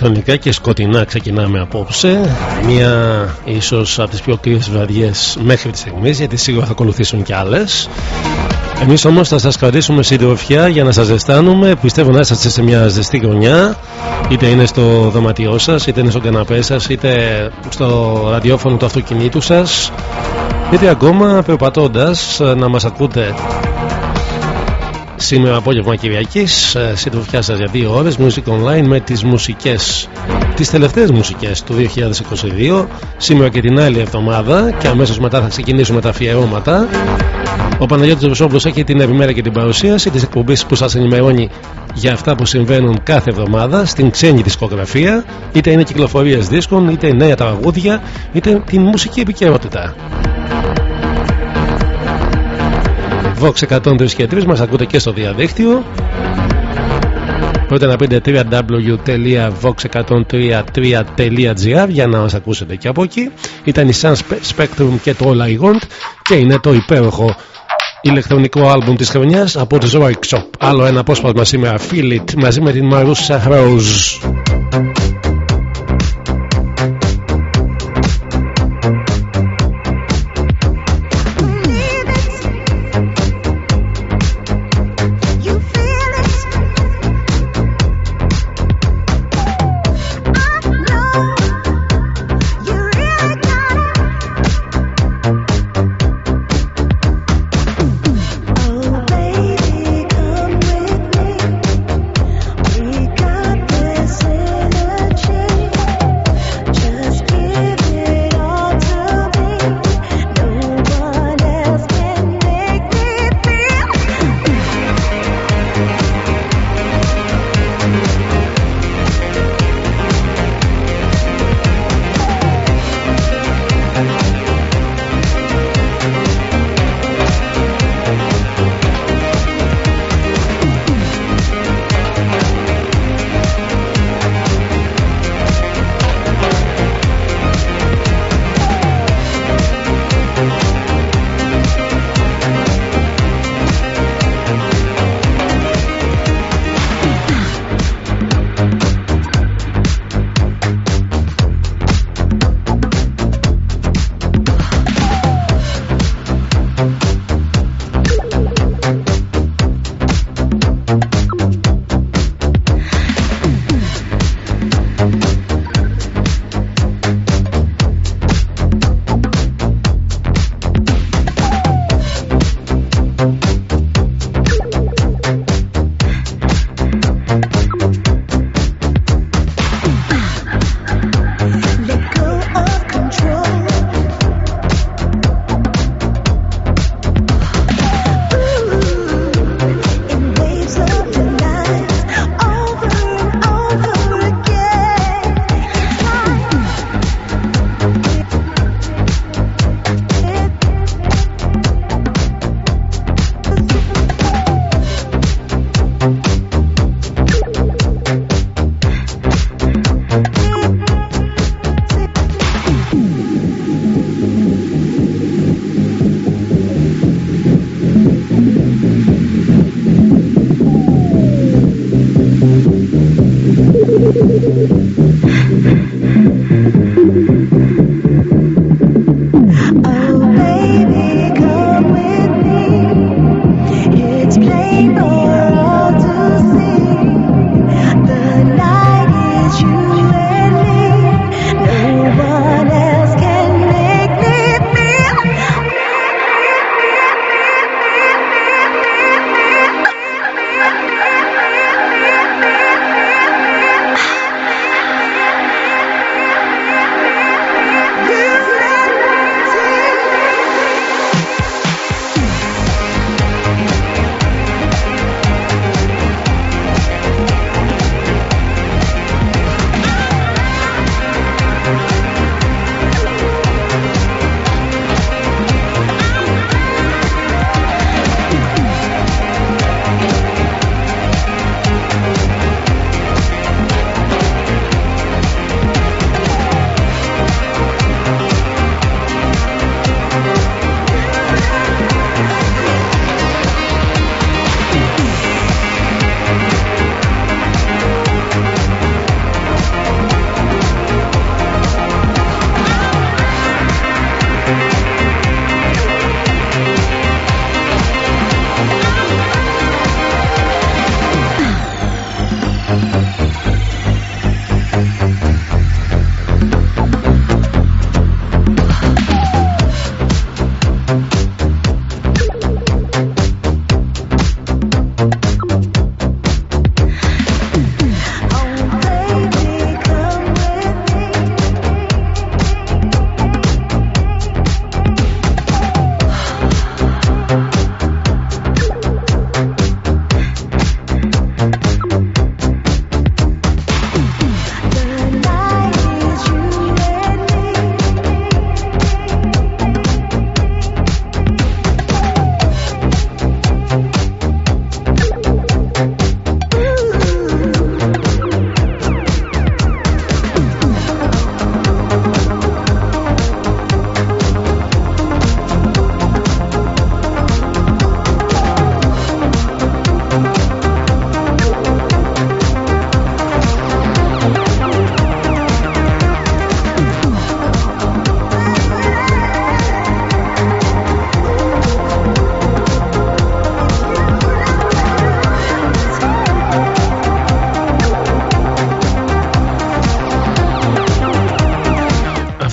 ηλεκτρονικά και σκοτεινά ξεκινάμε απόψε. Μία ίσως από τις πιο κρύες βραδιές μέχρι τη στιγμής, γιατί σίγουρα θα ακολουθήσουν κι άλλες. Εμείς όμως θα σας κρατήσουμε συντροφιά για να σας ζεστάνουμε. Πιστεύω να είσαστε σε μια ζεστή γωνιά, είτε είναι στο δωμάτιό σας, είτε είναι στο καναπέ σας, είτε στο ραδιόφωνο του αυτοκινήτου σας. Είτε ακόμα περπατώντας να μας ακούτε Σήμερα απόγευμα Κυριακής, ε, συντροφιά σας για δύο ώρες Music Online με τις μουσικές, τις τελευταίες μουσικές του 2022. Σήμερα και την άλλη εβδομάδα και αμέσως μετά θα ξεκινήσουμε τα αφιερώματα. Ο Παναγιώτης Βεσόπουλος έχει την επιμέρα και την παρουσίαση της εκπομπής που σας ενημερώνει για αυτά που συμβαίνουν κάθε εβδομάδα στην ξένη δισκογραφία, είτε είναι κυκλοφορίες δίσκων, είτε νέα τραγούδια, είτε την μουσική επικαιρότητα. Vox 103 και 3 μας ακούτε και στο διαδίκτυο. Πρώτα να πείτε www.vox1033.gr για να μας ακούσετε και από εκεί. Ήταν η Sun Spectrum και το All I Want και είναι το υπέροχο ηλεκτρονικό άλμπουμ της χρονιάς από το Zoic Shop. Άλλο ένα απόσπασμα σήμερα Feel It μαζί με την Marusha Rose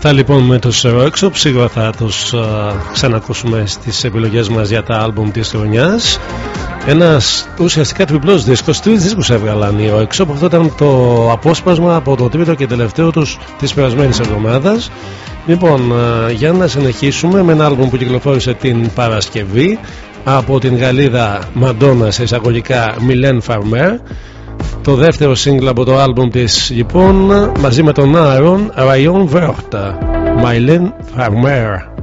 Αυτά λοιπόν με τους Rockshop σίγουρα θα τους uh, ξανακούσουμε στις επιλογές μας για τα άλμπουμ της χρονιάς. Ένας ουσιαστικά τριπλός δίσκος, τρεις δίσκους έβγαλαν οι Rockshop. Αυτό ήταν το απόσπασμα από το τρίτο και τελευταίο τους της περασμένης εβδομάδας. Λοιπόν uh, για να συνεχίσουμε με ένα άλμπουμ που κυκλοφόρησε την Παρασκευή από την Γαλλίδα Μαντόνα σε εισαγωγικά Mylène Farmer το δεύτερο σύγκλα από το άλμπουμ της λοιπόν μαζί με τον Άρον Rayon Vert Mylène Farmer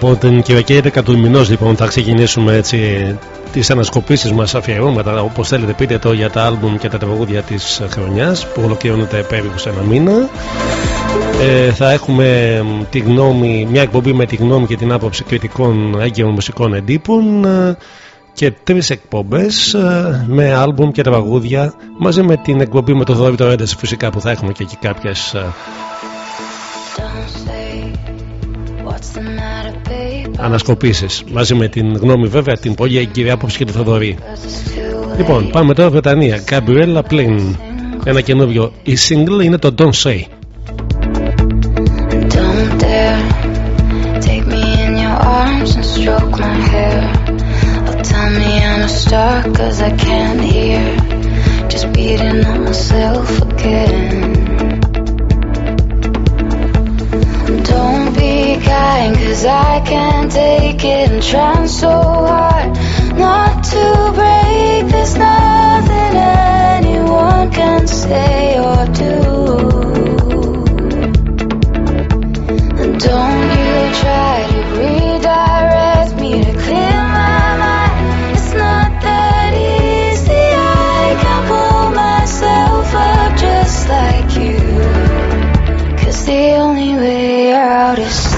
Από την Κυριακή 11 του μηνός λοιπόν θα ξεκινήσουμε έτσι τις ανασκοπήσεις μας αφιερώματα όπως θέλετε πείτε το για τα άλμπουμ και τα τραγούδια της χρονιάς που ολοκληρώνεται περίπου σε ένα μήνα. Ε, θα έχουμε τη γνώμη, μια εκπομπή με τη γνώμη και την άποψη κριτικών έγκαιρων μουσικών εντύπων ε, και τρεις εκπομπές ε, με άλμπουμ και τραγούδια μαζί με την εκπομπή με το Δόρυ το φυσικά που θα έχουμε και εκεί κάποιες ανασκοπήσεις. Μαζί με την γνώμη βέβαια την πολύ κυρία απόψη και τη Θοδωρή. Λοιπόν πάμε τώρα Βρετανία. Gabriella Plain ένα καινούριο. Η single είναι το Don't Say. Cause I can't hear. Just beating on Don't be kind, cause I can't take it. I'm trying so hard not to break. There's nothing anyone can say or do. And don't you try to redirect me to clear my mind. It's not that easy. I can pull myself up just like you. Cause the only Mm-hmm. out is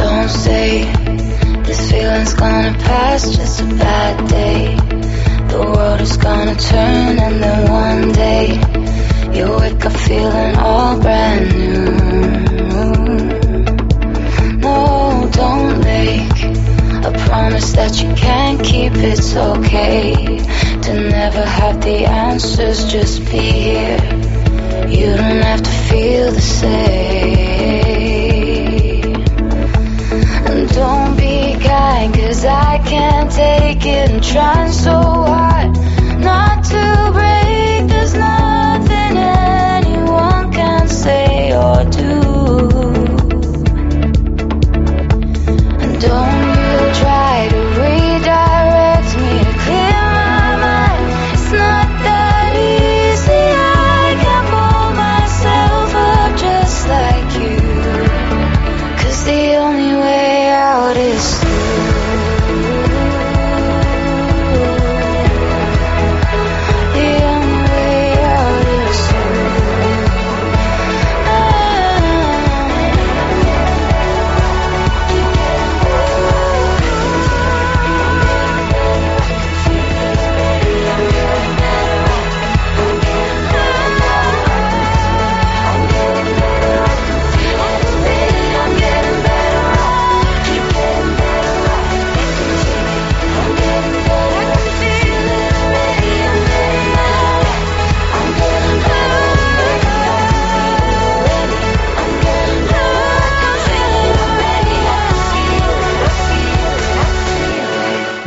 Don't say this feeling's gonna pass, just a bad day. The world is gonna turn, and then one day you wake up feeling all brand new don't make a promise that you can't keep. It's okay to never have the answers, just be here. You don't have to feel the same. And don't be kind, cause I can't take it. I'm trying so hard not to break. Don't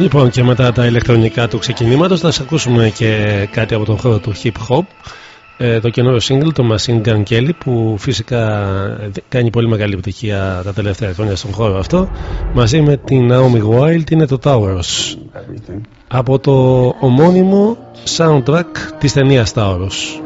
Λοιπόν και μετά τα ηλεκτρονικά του ξεκινήματος θα σας ακούσουμε και κάτι από τον χώρο του hip hop ε, το καινούριο single το Machine Gun Kelly που φυσικά κάνει πολύ μεγάλη επιτυχία τα τελευταία χρόνια στον χώρο αυτό μαζί με την Naomi Wild είναι το Towers από το ομώνυμο soundtrack της ταινίας Towers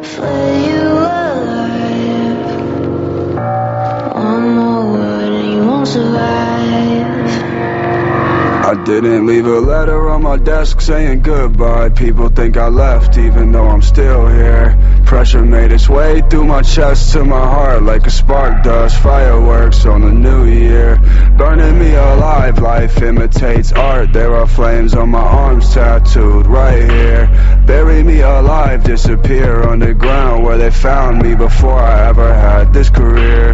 I didn't leave a letter on my desk saying goodbye. People think I left even though I'm still here. Pressure made its way through my chest to my heart like a spark does. Fireworks on a new year. Burning me alive, life imitates art. There are flames on my arms tattooed right here. Bury me alive, disappear underground where they found me before I ever had this career.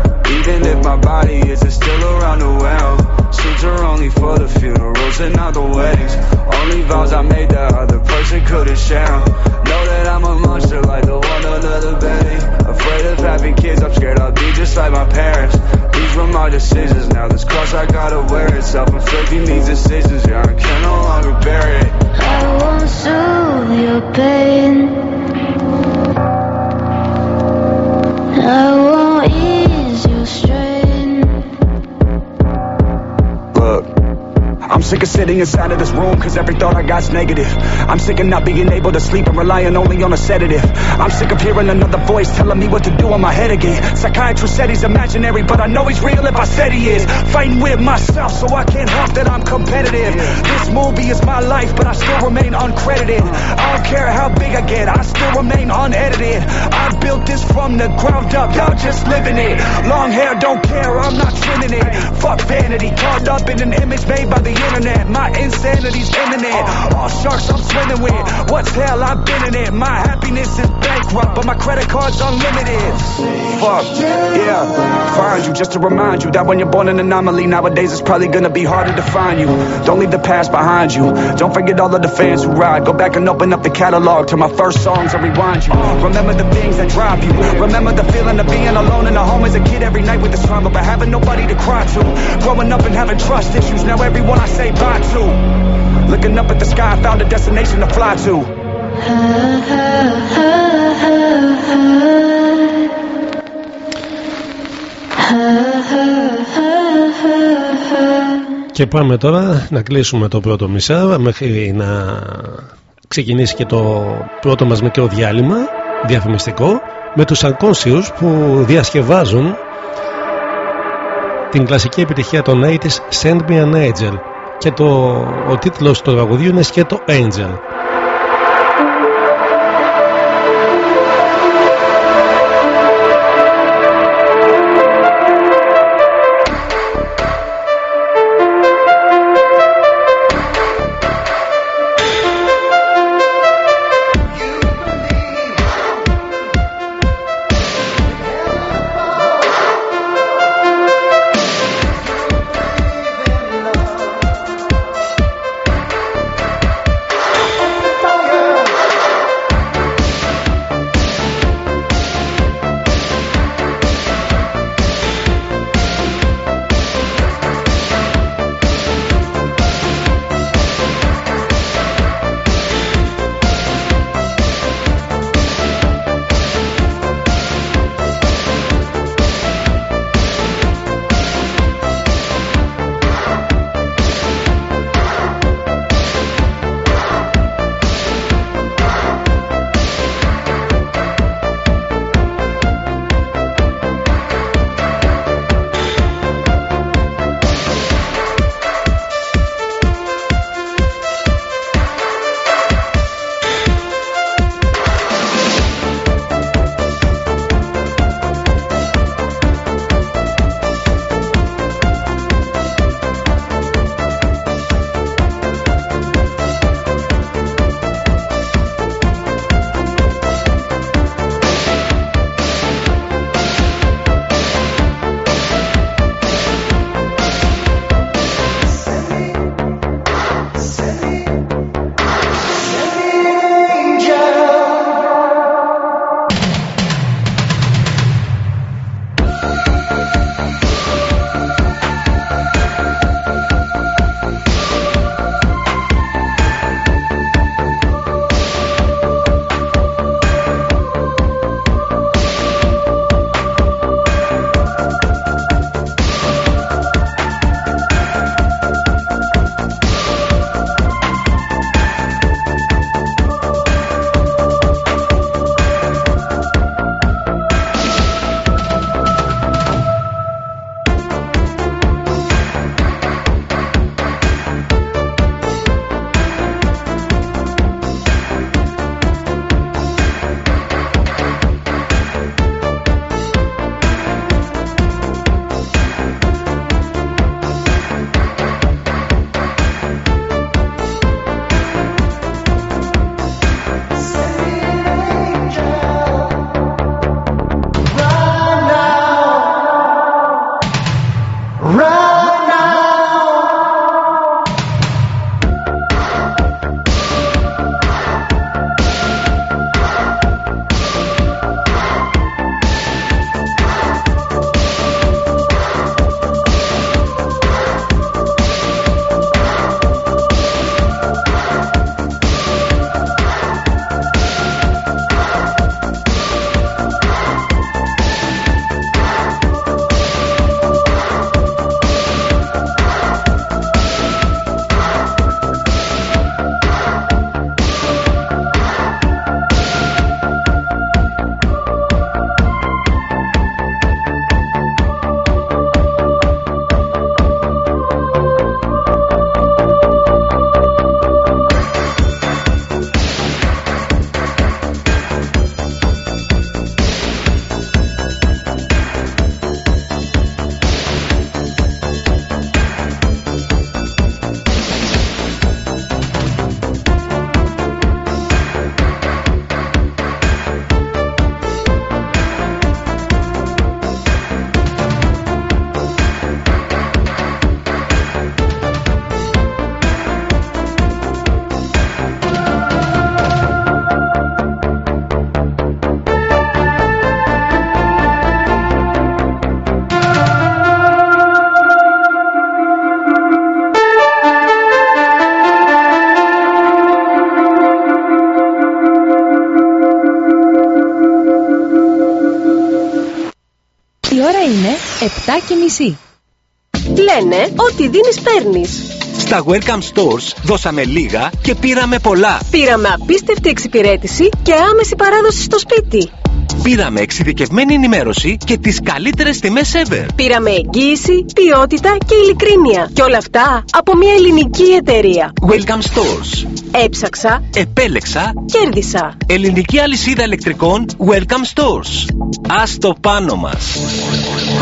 Even if my body isn't still around the well Suits are only for the funerals and not the weddings. Only vows I made that other person couldn't share them. Know that I'm a monster like the one under the bedding. Afraid of having kids, I'm scared I'll be just like my parents. These were my decisions, now this cross I gotta wear it. Self-inflicting these decisions, yeah, I can no longer bear it. I won't soothe your pain. I I'm sick of sitting inside of this room cause every thought I got's negative. I'm sick of not being able to sleep and relying only on a sedative. I'm sick of hearing another voice telling me what to do on my head again. Psychiatrist said he's imaginary, but I know he's real if I said he is. Fighting with myself so I can't help that I'm competitive. This movie is my life, but I still remain uncredited. I don't care how big I get, I still remain unedited. I built this from the ground up, y'all just living it. Long hair, don't care, I'm not trimming it. Fuck vanity, caught up in an image made by the internet. My insanity's imminent. All sharks I'm swimming with. What's hell? I've been in it. My happiness is bankrupt, but my credit card's unlimited. Fuck, yeah. Find you just to remind you that when you're born an anomaly, nowadays it's probably gonna be harder to find you. Don't leave the past behind you. Don't forget all of the fans who ride. Go back and open up the catalog to my first songs and rewind you. Remember the things that drive you. Remember the feeling of being alone in a home as a kid every night with the trauma, but having nobody to cry to. Growing up and having trust issues. Now everyone I say bye to. Looking up at the sky, I found a destination to fly to. Και πάμε τώρα να κλείσουμε το πρώτο μισά μέχρι να ξεκινήσει και το πρώτο μας μικρό διάλειμμα διαφημιστικό με τους Unconscious που διασκευάζουν την κλασική επιτυχία των 80's Send Me an Angel και το, ο τίτλος του τραγουδιού είναι σκέτο Angel. Και μισή. Λένε ότι δίνεις παίρνεις. Στα Welcome Stores δώσαμε λίγα και πήραμε πολλά. Πήραμε απίστευτη εξυπηρέτηση και άμεση παράδοση στο σπίτι. Πήραμε εξειδικευμένη ενημέρωση και τις καλύτερες τιμές ever. Πήραμε εγγύηση, ποιότητα και ειλικρίνεια. Και όλα αυτά από μια ελληνική εταιρεία. Welcome Stores. Έψαξα, Επέλεξα κέρδισα. ελληνική αλυσίδα ηλεκτρικών Welcome Stores. Ας το πάνω μας.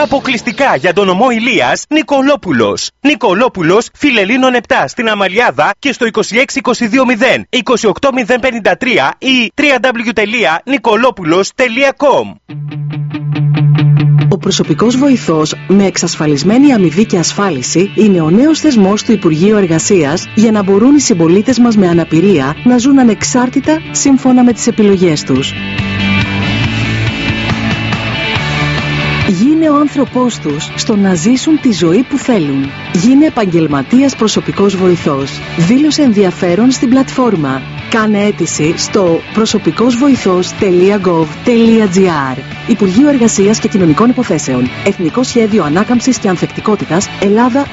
Αποκλειστικά για τον ομό Ηλίας Νικολόπουλος. Νικολόπουλος, Φιλελίνων 7 στην Αμαλιάδα και στο 26220 28053 ή www.nicolopoulos.com Ο προσωπικός βοηθός με εξασφαλισμένη αμοιβή και ασφάλιση είναι ο νέος θεσμός του Υπουργείου Εργασίας για να μπορούν οι συμπολίτες μας με αναπηρία να ζουν ανεξάρτητα σύμφωνα με τις επιλογές τους. Ο άνθρωπός τους στο να ζήσουν τη ζωή που θέλουν. Γίνε επαγγελματίας προσωπικός βοηθός. Δήλωσε ενδιαφέρον στην πλατφόρμα. Κάνε αίτηση στο προσωπικόςβοηθός.gov.gr Υπουργείο Εργασίας και Κοινωνικών Υποθέσεων. Εθνικό Σχέδιο Ανάκαμψης και Ανθεκτικότητας Ελλάδα 2.0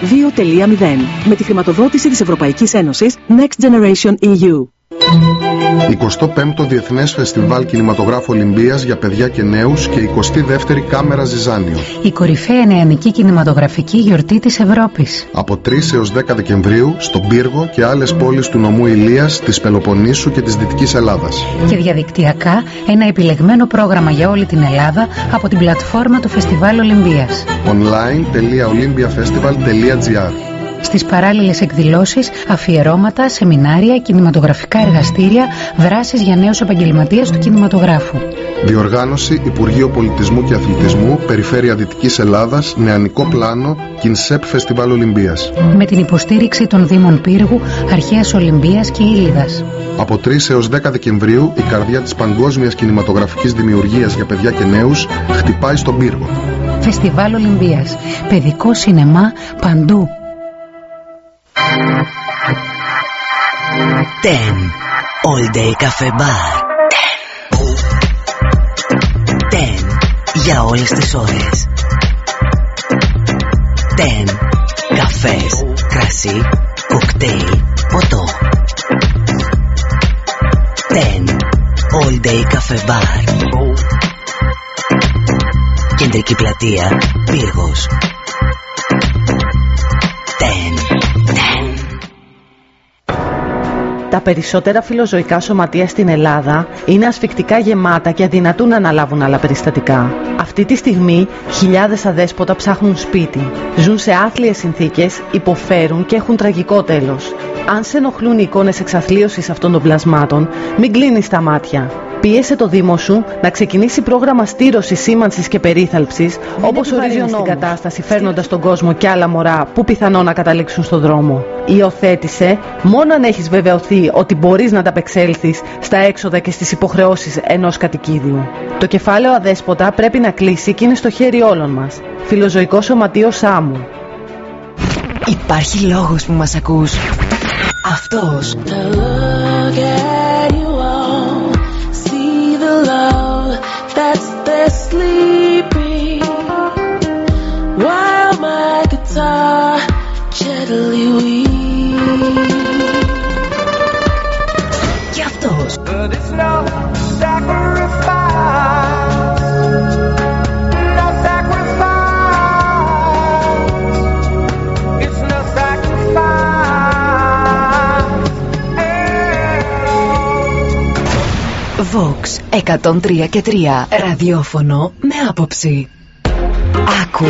με τη χρηματοδότηση της Ευρωπαϊκής Ένωσης Next Generation E EU. 25ο Διεθνές Φεστιβάλ Κινηματογράφου Ολυμπίας για παιδιά και νέους και 22η Κάμερα Ζιζάνιο. Η κορυφαία νεανική κινηματογραφική γιορτή της Ευρώπης. Από 3 έως 10 Δεκεμβρίου στον Πύργο και άλλες πόλεις του νομού Ηλίας, της Πελοποννήσου και της Δυτικής Ελλάδας. Και διαδικτυακά ένα επιλεγμένο πρόγραμμα για όλη την Ελλάδα από την πλατφόρμα του Φεστιβάλ Ολυμπίας. online.olympiafestival.gr Στις παράλληλες εκδηλώσεις, αφιερώματα, σεμινάρια, κινηματογραφικά εργαστήρια, δράσεις για νέους επαγγελματίες του κινηματογράφου. Διοργάνωση Υπουργείο Πολιτισμού και Αθλητισμού, Περιφέρεια Δυτικής Ελλάδας, Νεανικό Πλάνο, Κινσέπ Φεστιβάλ Ολυμπίας. Με την υποστήριξη των Δήμων Πύργου, Αρχαίας Ολυμπίας και Ήλιδας. Από 3 έως 10 Δεκεμβρίου η καρδιά της παγκόσμιας κινηματογραφικής δημιουργίας για παιδιά και νέους χτυπάει στον πύργο. Φεστιβάλ Ολυμπίας. Παιδικό σινεμά παντού. Ten. All Day Cafe Bar. Ten. Για όλες τις ώρες. Ten. Καφές, κρασί, κοκτέιλ, ποτό. Ten. All Day Cafe Bar. Κεντρική πλατεία, Πύργος. Ten. Περισσότερα φιλοζωικά σωματεία στην Ελλάδα είναι ασφικτικά γεμάτα και αδυνατούν να αναλάβουν άλλα περιστατικά. Αυτή τη στιγμή χιλιάδες αδέσποτα ψάχνουν σπίτι. Ζουν σε άθλιες συνθήκες, υποφέρουν και έχουν τραγικό τέλος. Αν σε ενοχλούν οι εικόνες εξαθλίωσης αυτών των πλασμάτων, μην κλείνεις τα μάτια. Πίεσε το Δήμο σου να ξεκινήσει πρόγραμμα στήρωσης, σήμανσης και περίθαλψης, όπως ορίζει ο την κατάσταση, φέρνοντας τον κόσμο και άλλα μωρά που πιθανόν να καταλήξουν στον δρόμο. Υιοθέτησε μόνο αν έχεις βεβαιωθεί ότι μπορείς να ανταπεξέλθεις στα έξοδα και στις υποχρεώσεις ενός κατοικίδιου. Το κεφάλαιο αδέσποτα πρέπει να κλείσει και είναι στο χέρι όλων μας. Φιλοζωικό Σωματείο Σάμου. Υπάρχει λόγος που μας ακούς. Αυτός. Sleeping while my guitar gently weeps. Vox 103 και 3 ραδιόφωνο με άποψη. Άκου,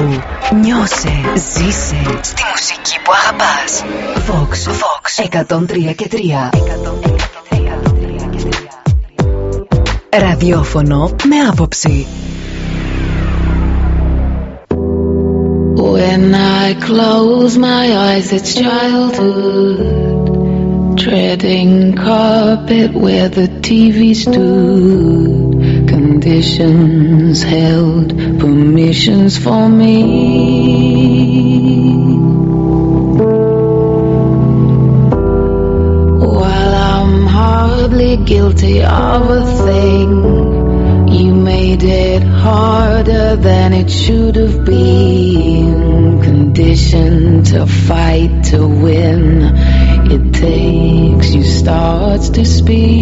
νιώσε, ζήσε στη μουσική που αγαπάς. Vox, Vox 103 και 3 Ραδιόφωνο με άποψη. When I close my eyes, it's childhood. Treading carpet where the TV stood. Conditions held permissions for me. While I'm hardly guilty of a thing, you made it harder than it should have been. Conditioned to fight to win. It takes you starts to spin.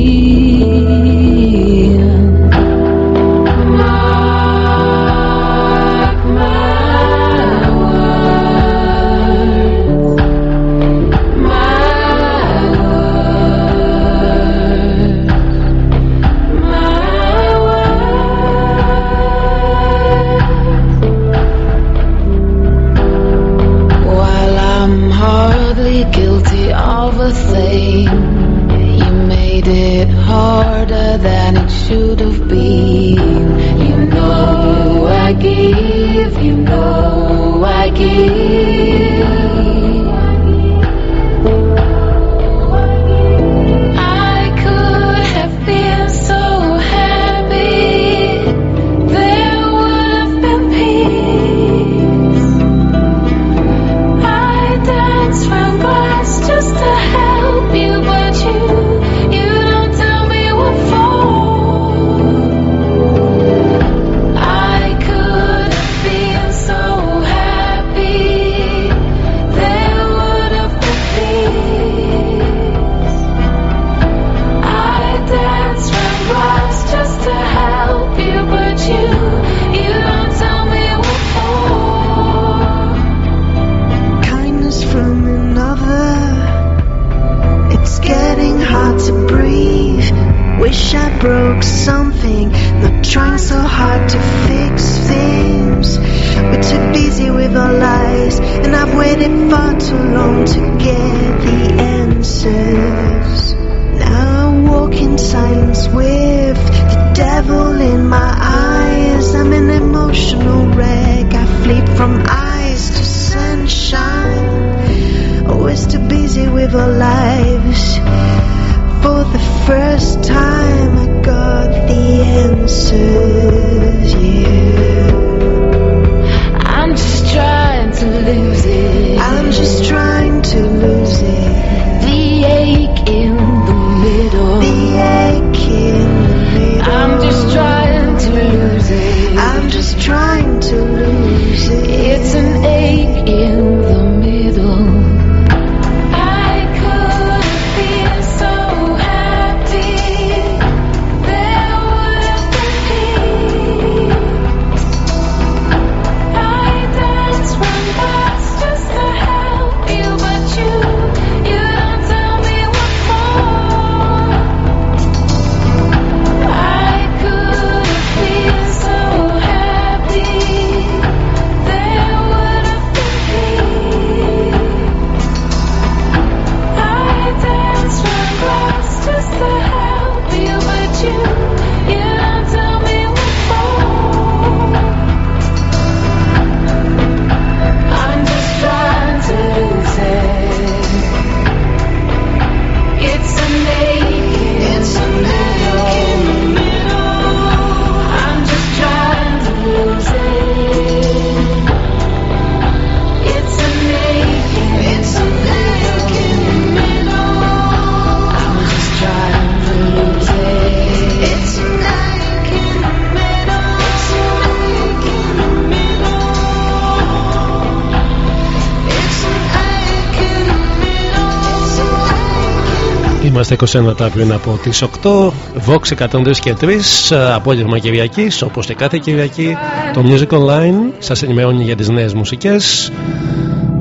Είμαστε 21 τα πριν από τις 8 Vox 103 και 3 Απόγευμα Κυριακή, όπως και κάθε Κυριακή Το Music Online σας ενημερώνει για τις νέες μουσικές.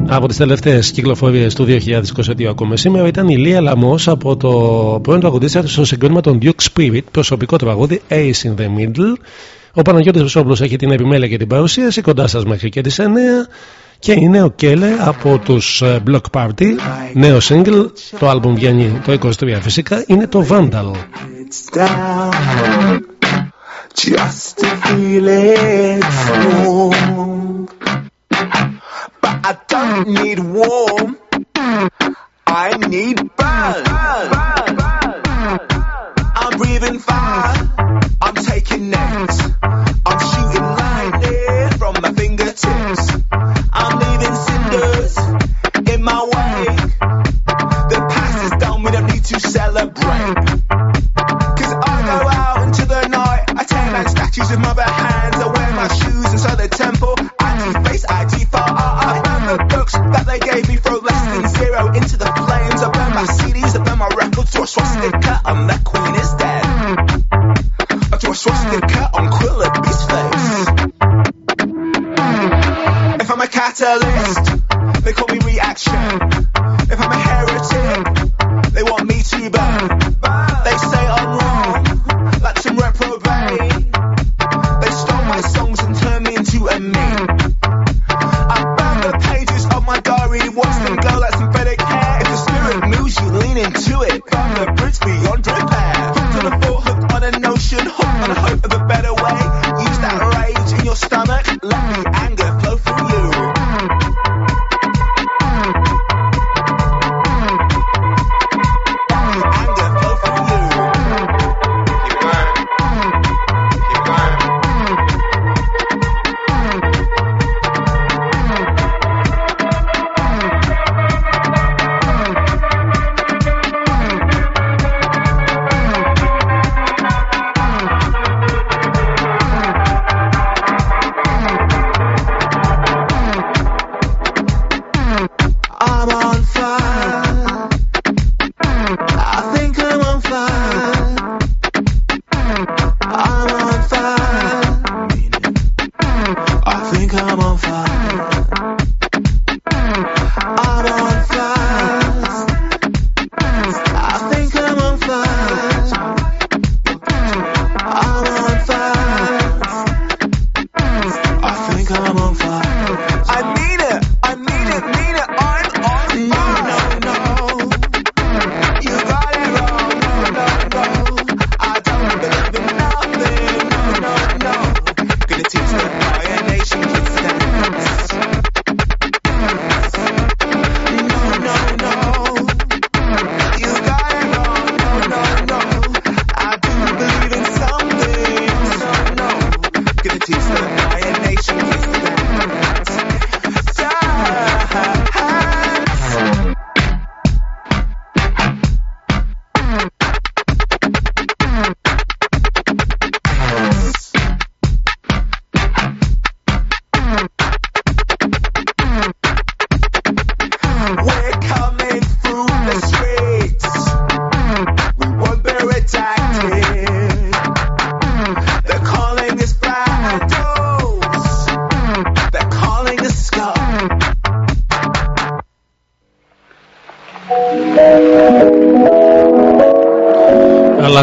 Από τις τελευταίες κυκλοφορίες του 2022 ακόμα σήμερα ήταν η Λία Λαμός από το πρώην τραγουδίστρια στο συγκρότημα των Duke Spirit, προσωπικό τραγούδι Ace in the Middle. Ο Παναγιώτης Βεσόπουλος έχει την επιμέλεια και την παρουσίαση κοντά σας μέχρι και τις 9 και είναι ο Κέλε από τους ε, Block Party νέο single το άλμπουμ βγαίνει το 23 φυσικά είναι το Vandal Just to feel it warm But I don't need warm I need burn I'm breathing fire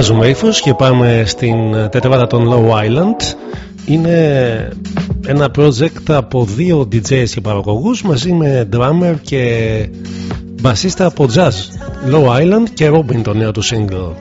Αλλάζουμε ύφος και πάμε στην τετράδα των Low Island. Είναι ένα project από δύο DJs και παραγωγούς μαζί με drummer και μπασίστα από jazz. Low Island και Robin το νέο του single.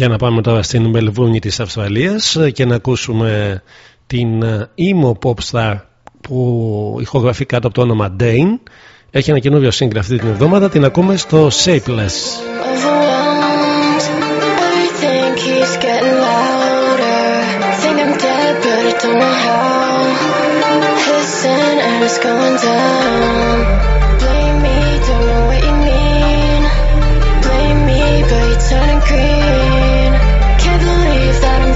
Για να πάμε τώρα στην Μελβούνι της Αυστραλίας και να ακούσουμε την emo pop star που ηχογραφεί κάτω από το όνομα Dane. Έχει ένα καινούριο σύγκρα αυτή την εβδομάδα, την ακούμε στο Shapeless.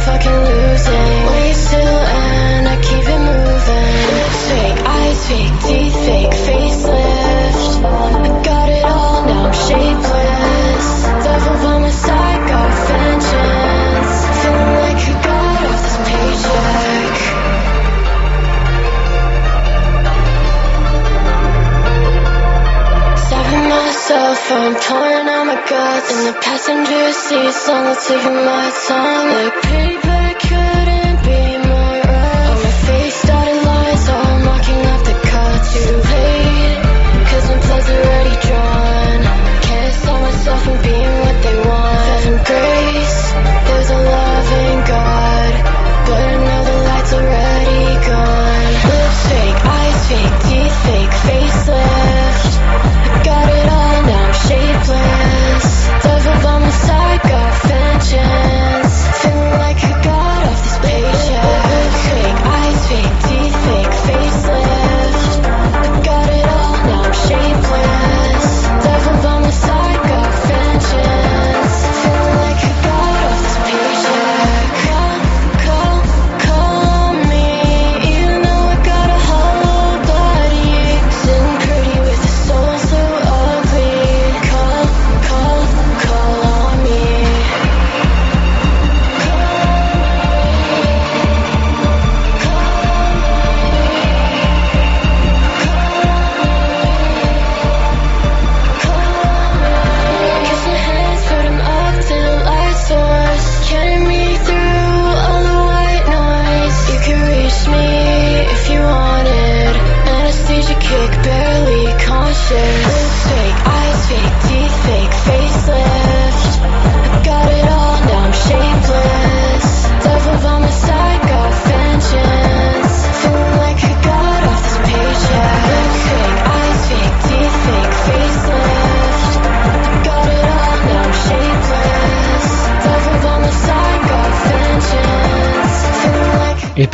fucking losing Way still and I keep it moving. Lips fake, eyes fake, teeth fake, facelift. I got it all now, I'm shapeless. Devil by my side, got vengeance. Feeling like a god off this paycheck. Stopping myself from torn guts in the passenger seat, song taking my time like paper couldn't be more rough. On my face started lines, so I'm marking off the cuts. Too late, cause my blood's already drawn. Can't stop myself from being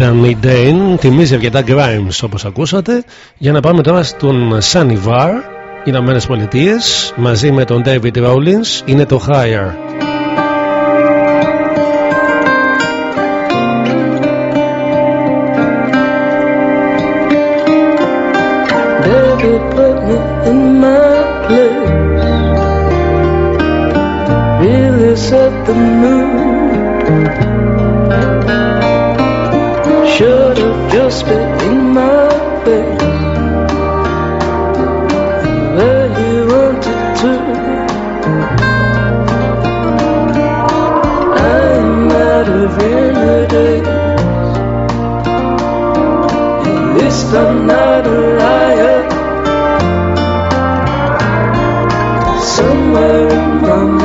Ήταν η Dane, θυμίζει αρκετά Grimes όπως ακούσατε για να πάμε τώρα στον Sunny Var Ηνωμένες Πολιτείες μαζί με τον David Rollins είναι το Higher Baby, put me in my place. Really set the mood; Should have just spit in my face. Where you wanted to. I'm out of remedies. At least I'm not a liar. Somewhere in my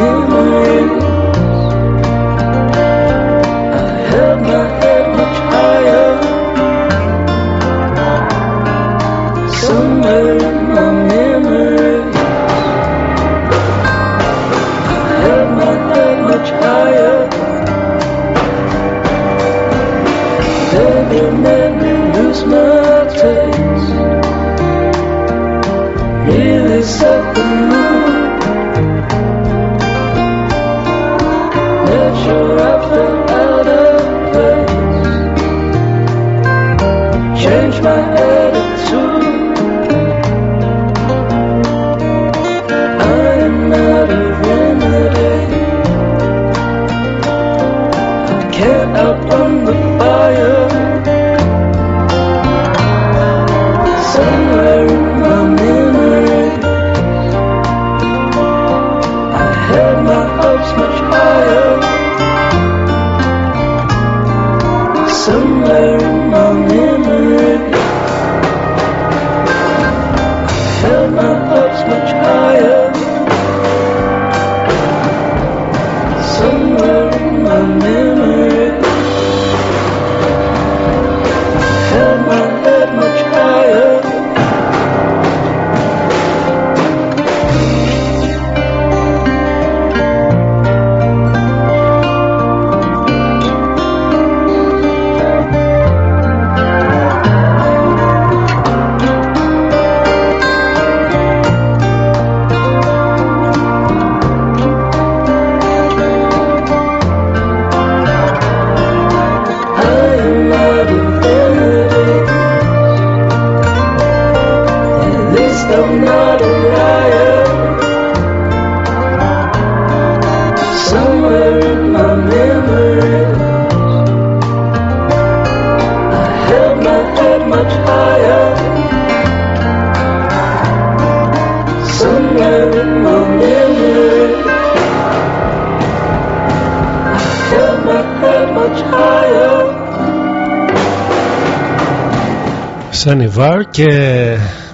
Σανιβάρ και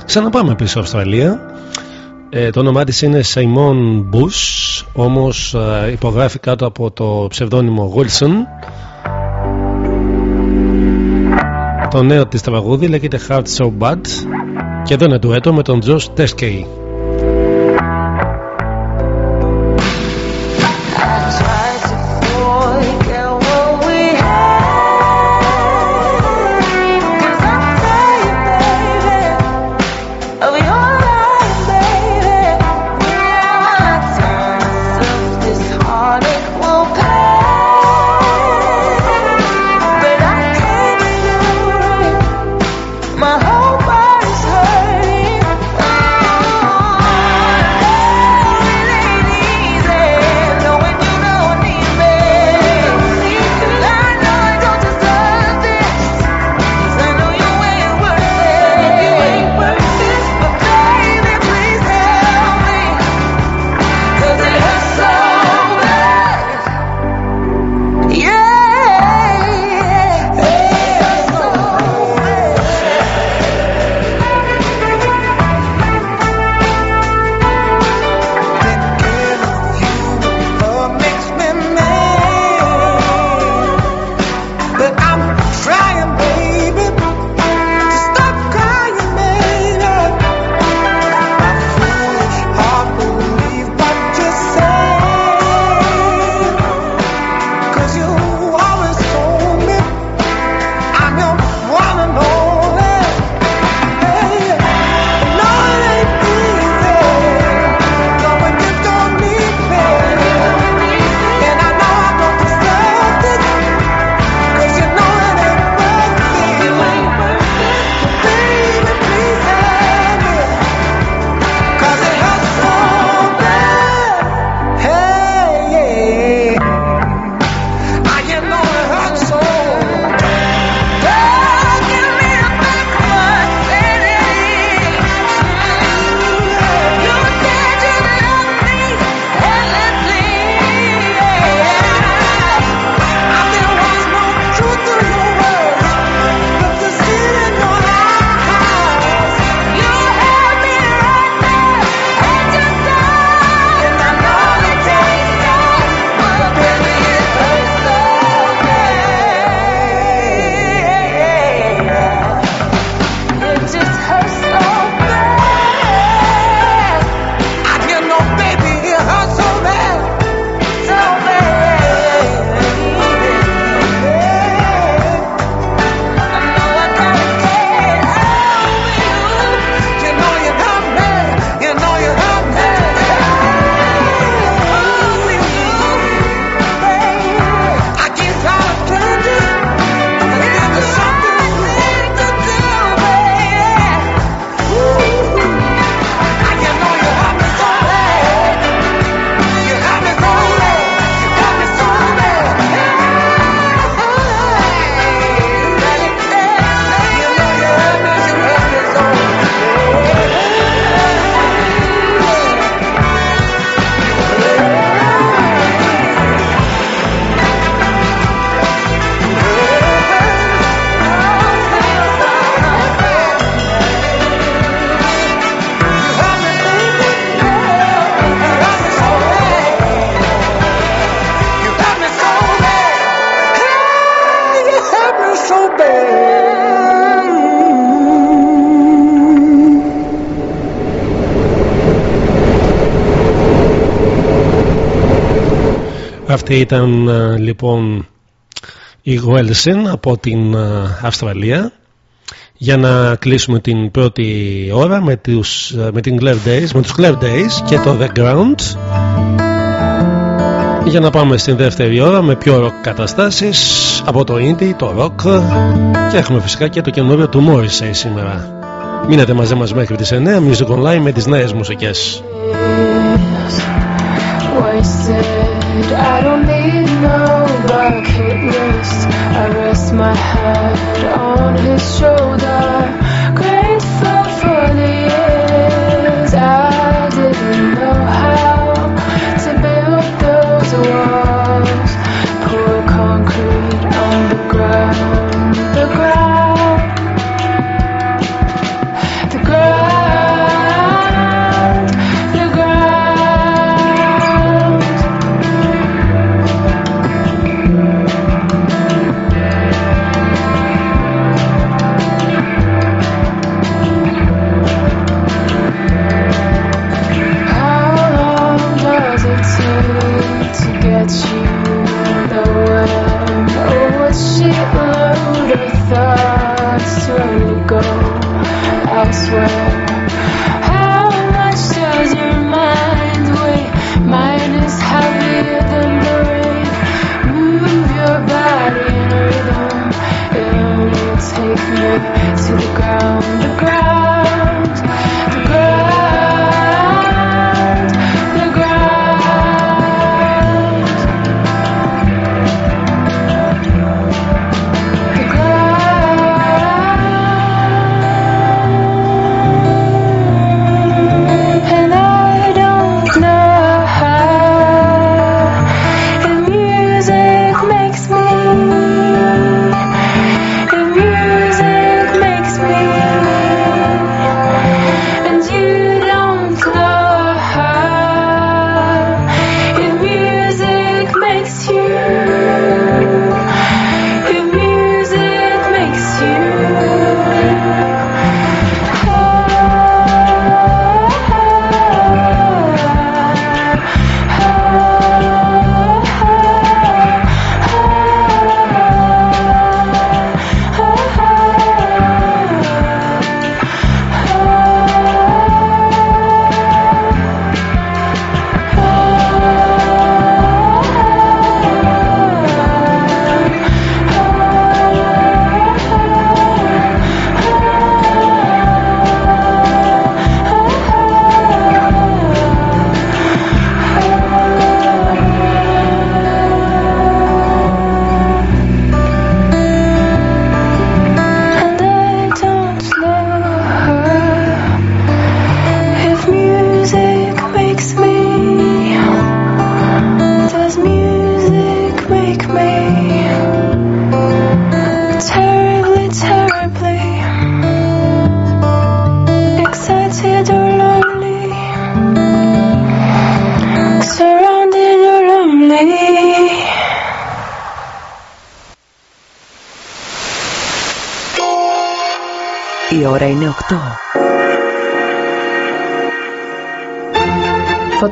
ξαναπάμε πίσω Αυστραλία. Ε, το όνομά της είναι Σαϊμόν Μπούς όμως ε, υπογράφει κάτω από το ψευδόνυμο Wilson το νέο της τραγούδι λέγεται Heart So Bad και εδώ είναι το με τον Josh Teskey Αυτή ήταν ε, λοιπόν η Γουέλσιν από την ε, Αυστραλία. Για να κλείσουμε την πρώτη ώρα με, τους, ε, με, την Claire Days, με τους Claire Days και το The Ground. Για να πάμε στην δεύτερη ώρα με πιο rock καταστάσεις από το indie, το rock και έχουμε φυσικά και το καινούριο του Morrissey σήμερα. Μείνετε μαζί μας μέχρι τις 9 Music Online με τις νέες μουσικές I don't need no bucket list. I rest my head on his shoulder, grateful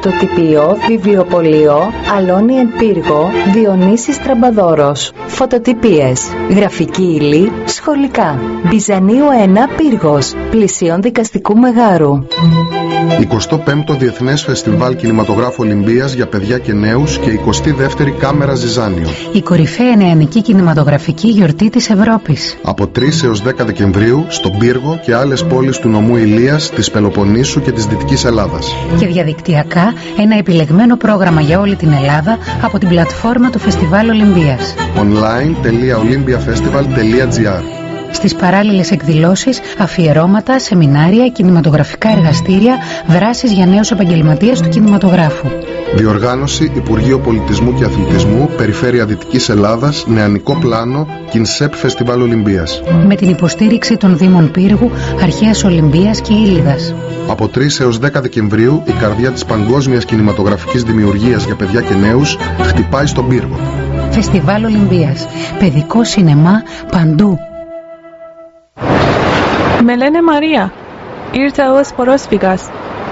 Φωτοτυπίο, βιβλιοπωλείο, Αλόνι εν Πύργο, Διονύσης Τραμπαδόρος. Φωτοτυπίες, γραφική ύλη, σχολικά. Μπιζανίου 1 Πύργος, πλησίον δικαστικού μεγάρου. 25ο Διεθνές Φεστιβάλ Κινηματογράφου Ολυμπίας για παιδιά και νέους και 22η Κάμερα Ζιζάνιο. Η κορυφαία νεανική κινηματογραφική γιορτή της Ευρώπης. Από 3 έως 10 Δεκεμβρίου στον Πύργο και άλλες πόλεις του νομού Ηλίας, της Πελοποννήσου και της Δυτικής Ελλάδας. Και διαδικτυακά ένα επιλεγμένο πρόγραμμα για όλη την Ελλάδα από την πλατφόρμα του Φεστιβάλ Ολυμπίας. online.olympiafestival.gr Στις παράλληλες εκδηλώσεις, αφιερώματα, σεμινάρια, κινηματογραφικά εργαστήρια, δράσεις για νέους επαγγελματίες του κινηματογράφου. Διοργάνωση Υπουργείο Πολιτισμού και Αθλητισμού, Περιφέρεια Δυτικής Ελλάδας, Νεανικό Πλάνο, Κινσέπ Φεστιβάλ Ολυμπίας. Με την υποστήριξη των Δήμων Πύργου, Αρχαίας Ολυμπίας και Ήλιδας. Από 3 έως 10 Δεκεμβρίου η καρδιά της παγκόσμιας κινηματογραφικής δημιουργίας για παιδιά και νέους χτυπάει στον πύργο. Φεστιβάλ Ολυμπίας. Παιδικό σινεμά παντού. Με λένε Μαρία. Ήρθα ως πρόσφυγας.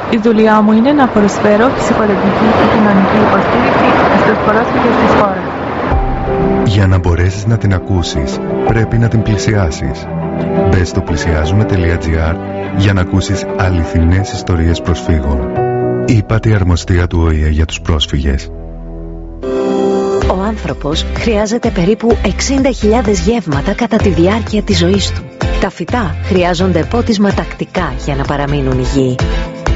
Η δουλειά μου είναι να προσφέρω ψυχολογική και κοινωνική υποστήριξη στους πρόσφυγες της χώρας. Για να μπορέσεις να την ακούσεις, πρέπει να την πλησιάσεις. Μπες στο πλησιάζουμε.gr για να ακούσεις αληθινές ιστορίες προσφύγων. Είπατε η αρμοστία του ΟΗΕ για τους πρόσφυγες. Ο άνθρωπος χρειάζεται περίπου 60.000 γεύματα κατά τη διάρκεια της ζωής του. Τα φυτά χρειάζονται πότισμα τακτικά για να παραμείνουν υγιεί.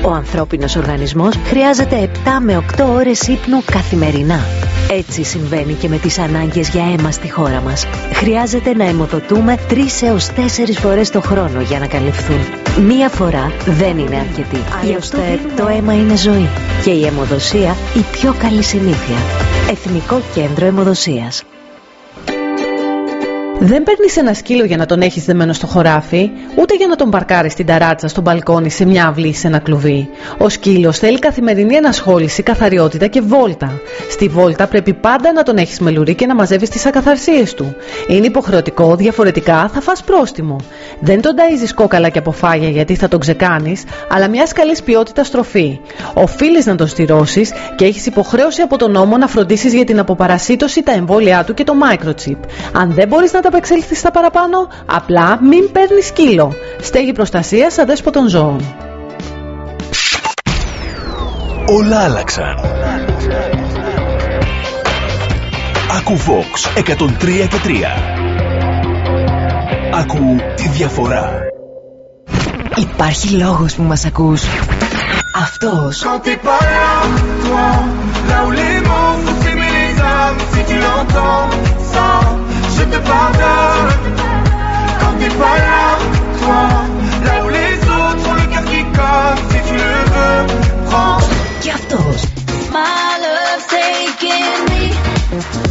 Ο ανθρώπινος οργανισμός χρειάζεται 7 με 8 ώρες ύπνου καθημερινά. Έτσι συμβαίνει και με τις ανάγκες για αίμα στη χώρα μας. Χρειάζεται να αιμοδοτούμε 3 έως 4 φορές το χρόνο για να καλυφθούν. Μία φορά δεν είναι αρκετή. Γι' αυτό το αίμα είναι ζωή και η αιμοδοσία η πιο καλή συνήθεια. Εθνικό Κέντρο Αιμοδοσίας. Δεν παίρνεις ένα σκύλο για να τον έχεις δεμένο στο χωράφι, ούτε για να τον παρκάρεις στην ταράτσα, στο μπαλκόνι, σε μια αυλή ή σε ένα κλουβί. Ο σκύλος θέλει καθημερινή ενασχόληση, καθαριότητα και βόλτα. Στη βόλτα πρέπει πάντα να τον έχεις με λουρί και να μαζεύεις τις ακαθαρσίες του. Είναι υποχρεωτικό, διαφορετικά θα φας πρόστιμο. Δεν τον ταΐζεις κόκαλα και από φάγια γιατί θα τον ξεκάνεις, αλλά μιας καλής ποιότητας τροφή. Οφείλεις να τον στηρώσεις και έχεις υποχρέωση από τον νόμο να φροντίσεις για την αποπαρασίτωση, τα εμβόλια του και το microchip. Αν δεν μπορείς να τα ανταπεξέλθει στα παραπάνω. Απλά μην παίρνεις σκύλο. Στέγη προστασίας αδέσποτων ζώων. Όλα άλλαξαν. Ακού Vox 103 και 3. Ακού τη διαφορά. Υπάρχει λόγος που μας ακούς. Αυτός. Quand t'es pas là, toi, là où les mots font aimer les âmes, si tu l'entends, ça, je te pardonne quand t'es pas là, toi. Là où les autres ont le cœur qui si tu le veux, prends. Taking me.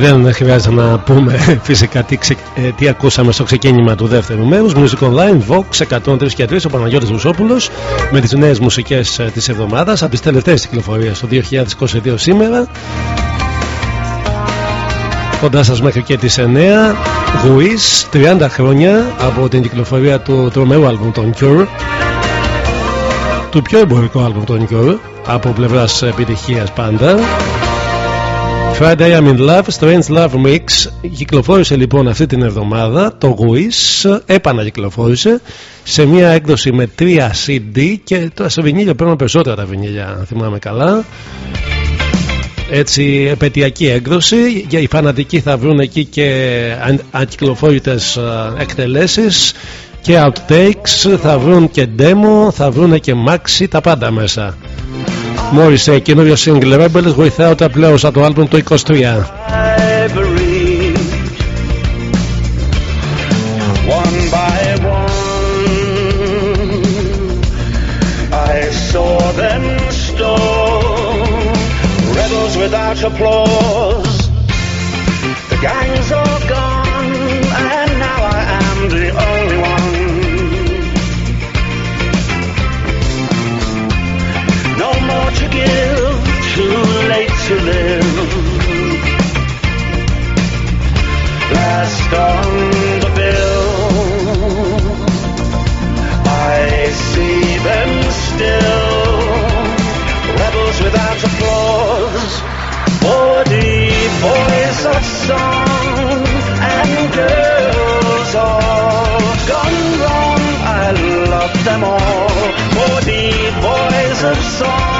Δεν χρειάζεται να πούμε φυσικά τι, ξε... ε, τι ακούσαμε στο ξεκίνημα του δεύτερου μέρους. Music Online, Vox 103 και 3 ο Παναγιώτης Βουσόπουλος με τις νέες μουσικές ε, της εβδομάδας από τις τελευταίες κυκλοφορίες του 2022 σήμερα. Κοντά σας μέχρι και τις 9 Γουίς 30 χρόνια από την κυκλοφορία του τρομερού άλμπουμ των Cure. Του πιο εμπορικό άλμπουμ των Cure από πλευράς επιτυχίας πάντα Friday I'm in Love, Strange Love Mix. Κυκλοφόρησε λοιπόν αυτή την εβδομάδα το Wish. Επανακυκλοφόρησε σε μια έκδοση με 3 CD και τώρα σε βινίλιο παίρνουν περισσότερα τα βινίλια αν θυμάμαι καλά. Έτσι επαιτειακή έκδοση. Για οι φανατικοί θα βρουν εκεί και ανκυκλοφόρητες εκτελέσεις και outtakes. Θα βρουν και demo θα βρουν και maxi τα πάντα μέσα Μόρις σε καινούριο single Rebels Without τα πλέον σαν το άλμπουμ του 23 Last on the bill, I see them still. Rebels without applause, forty boys of song and girls all gone wrong. I love them all, forty boys of song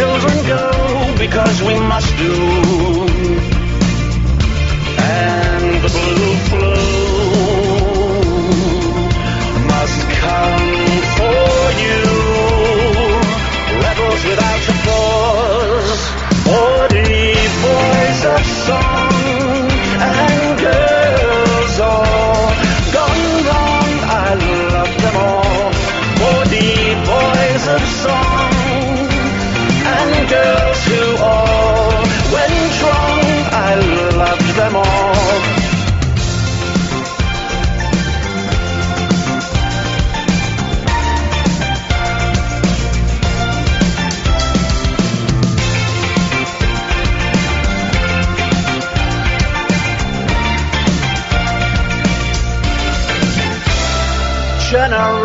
children go because we must do. And the blue flu must come for you. Rebels without applause, forty boys of song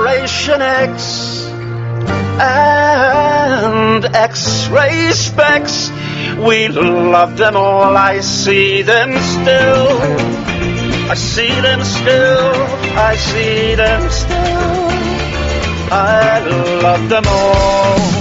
Generation X and X-ray specs. We love them all. I see them still. I see them still. I see them still. I love them all.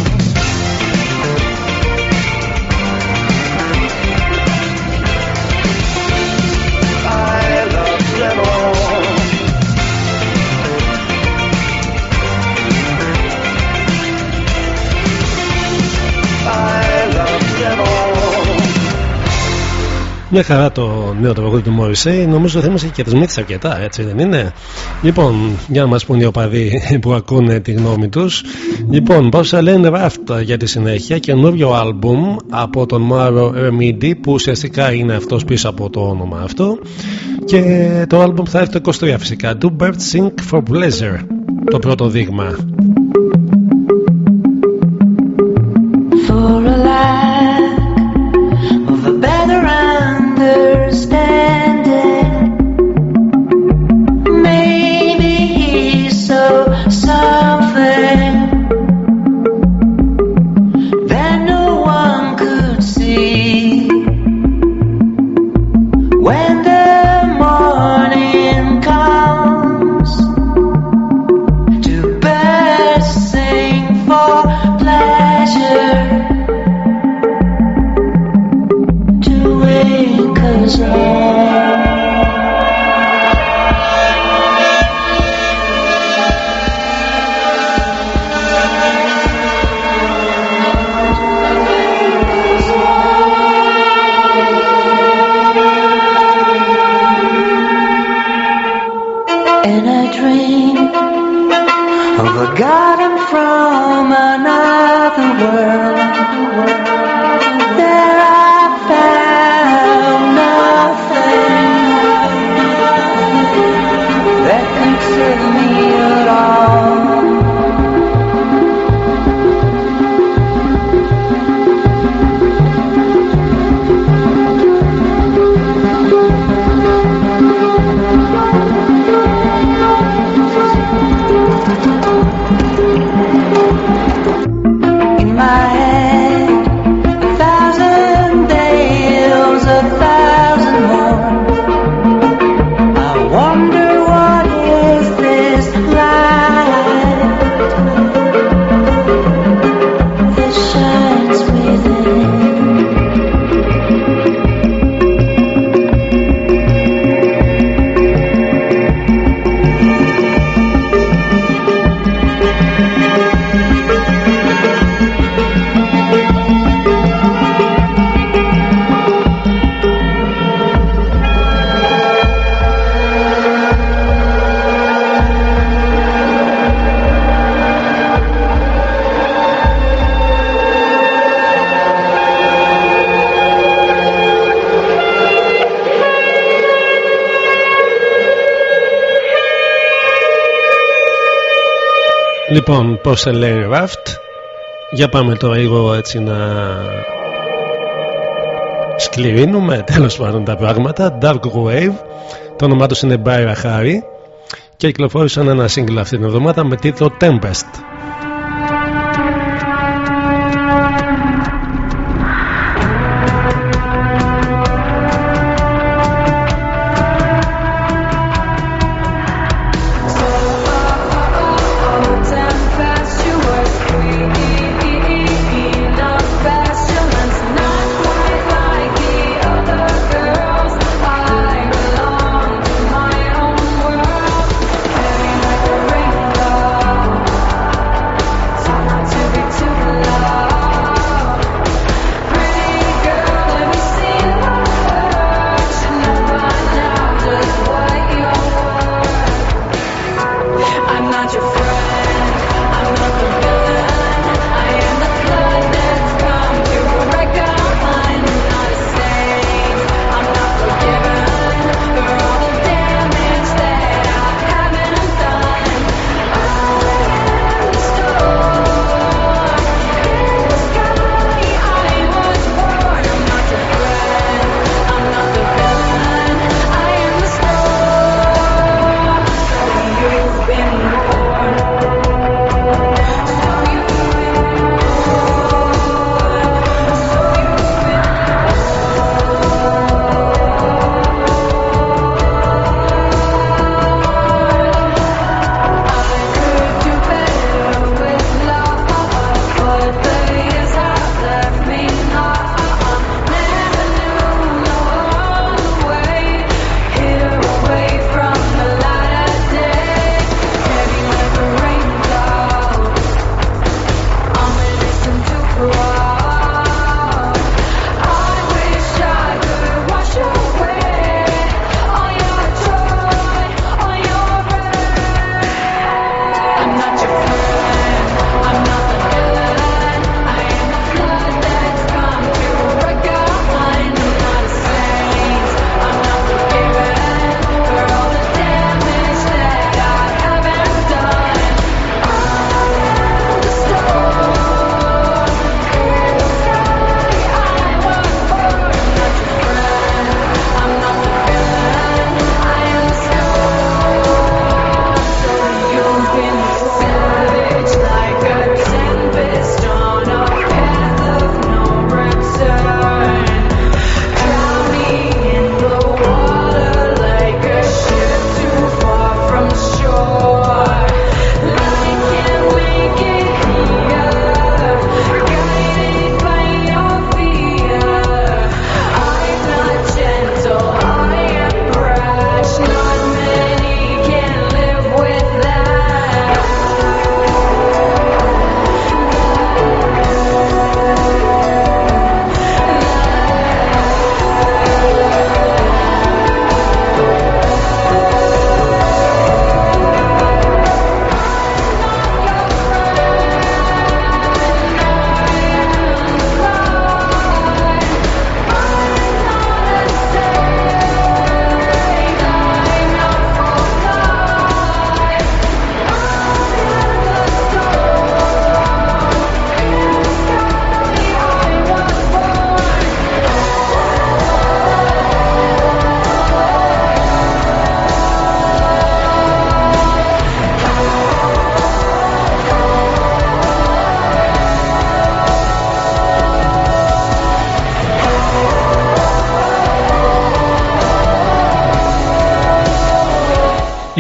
Μια χαρά το νέο τραγούδι του Morrissey. Νομίζω θα είμαστε και τι αρκετά, έτσι δεν είναι; Λοιπόν, για να μας πούν οι οπαδοί που ακούνε τη γνώμη τους. Λοιπόν, πόσα λένε ράφτα για τη συνέχεια. Καινούριο άλμπουμ από τον Μάρο Remedy που ουσιαστικά είναι αυτός πίσω από το όνομα αυτό. Και το άλμπουμ θα έρθει το 23 φυσικά. Do Birds Sing for Pleasure. Το πρώτο δείγμα. Λοιπόν, Porcelain Raft. Για πάμε τώρα λίγο έτσι να σκληρύνουμε τέλος πάντων τα πράγματα. Dark Wave. Το όνομά τους είναι Byra Harry και κυκλοφόρησαν ένα σύγκλι αυτή την εβδομάδα με τίτλο Tempest.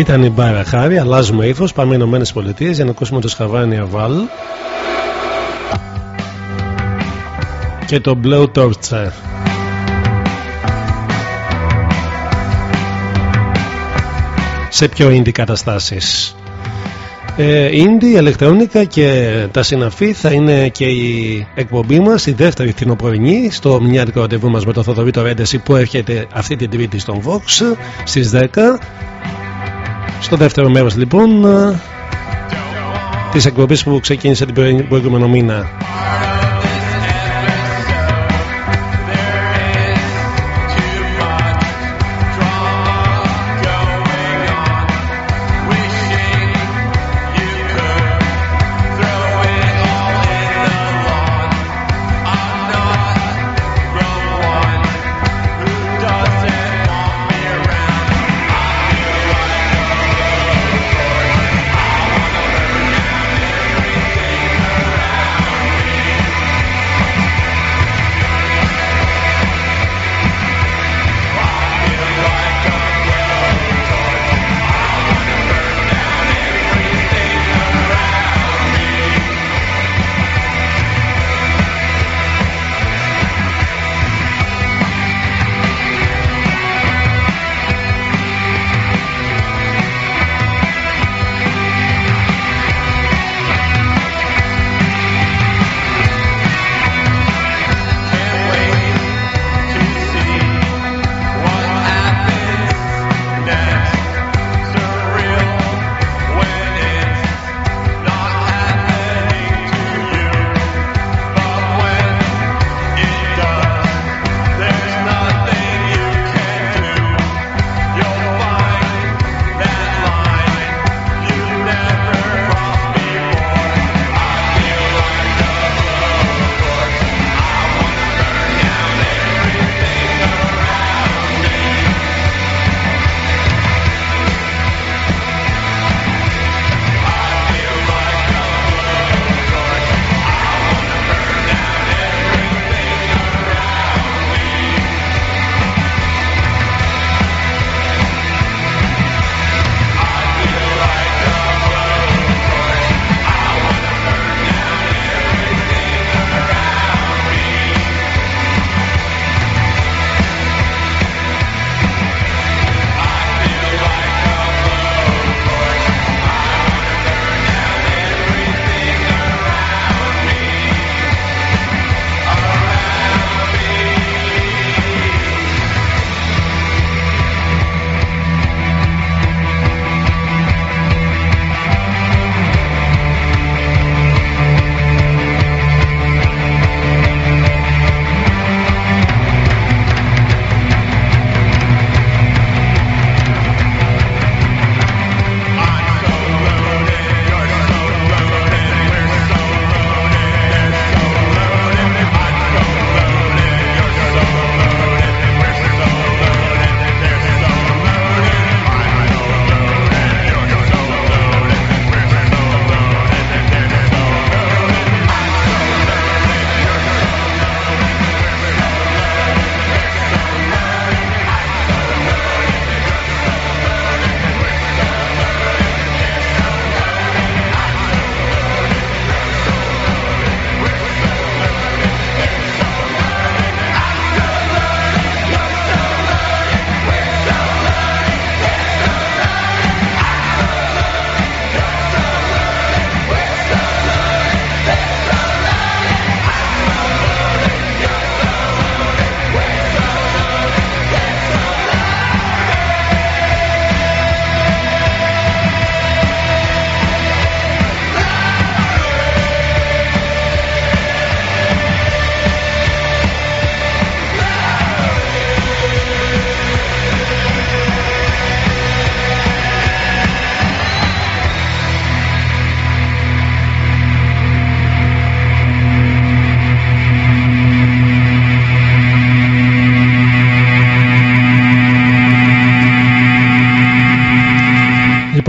Ήταν η Μπάρα Χάρη, αλλάζουμε ύφος. Πάμε Ηνωμένες Πολιτείες για να ακούσουμε το Σκαβάνια Βαλ και το Blow Torture. Σε πιο indie καταστάσεις ε, Indie, ηλεκτρόνικα και τα συναφή θα είναι και η εκπομπή μας η δεύτερη φθινοπορεινή στο μηνιάτικο ραντεβού μας με το Θοδωρή Ρέντεση που έρχεται αυτή την τρίτη στον Vox στις 10 στο δεύτερο μέρος λοιπόν ε, της εκπομπής που ξεκίνησε την προηγούμενο μήνα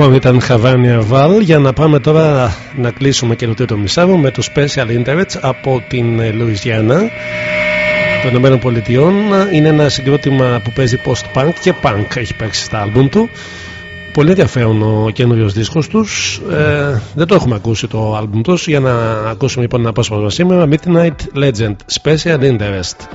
Λοιπόν, ήταν Χαβάνια Βαλ για να πάμε τώρα να κλείσουμε και το τρίτο μισάρο με το Special Interest από την ε, Λουιζιάννα των Ηνωμένων Πολιτειών. Είναι ένα συγκρότημα που παίζει post-punk και punk έχει παίξει στα άλμπουμ του. Πολύ ενδιαφέρον ο καινούριος δίσκος τους. Ε, δεν το έχουμε ακούσει το άλμπουμ τους. Για να ακούσουμε λοιπόν ένα απόσπασμα σήμερα. Midnight Legend Special Interest.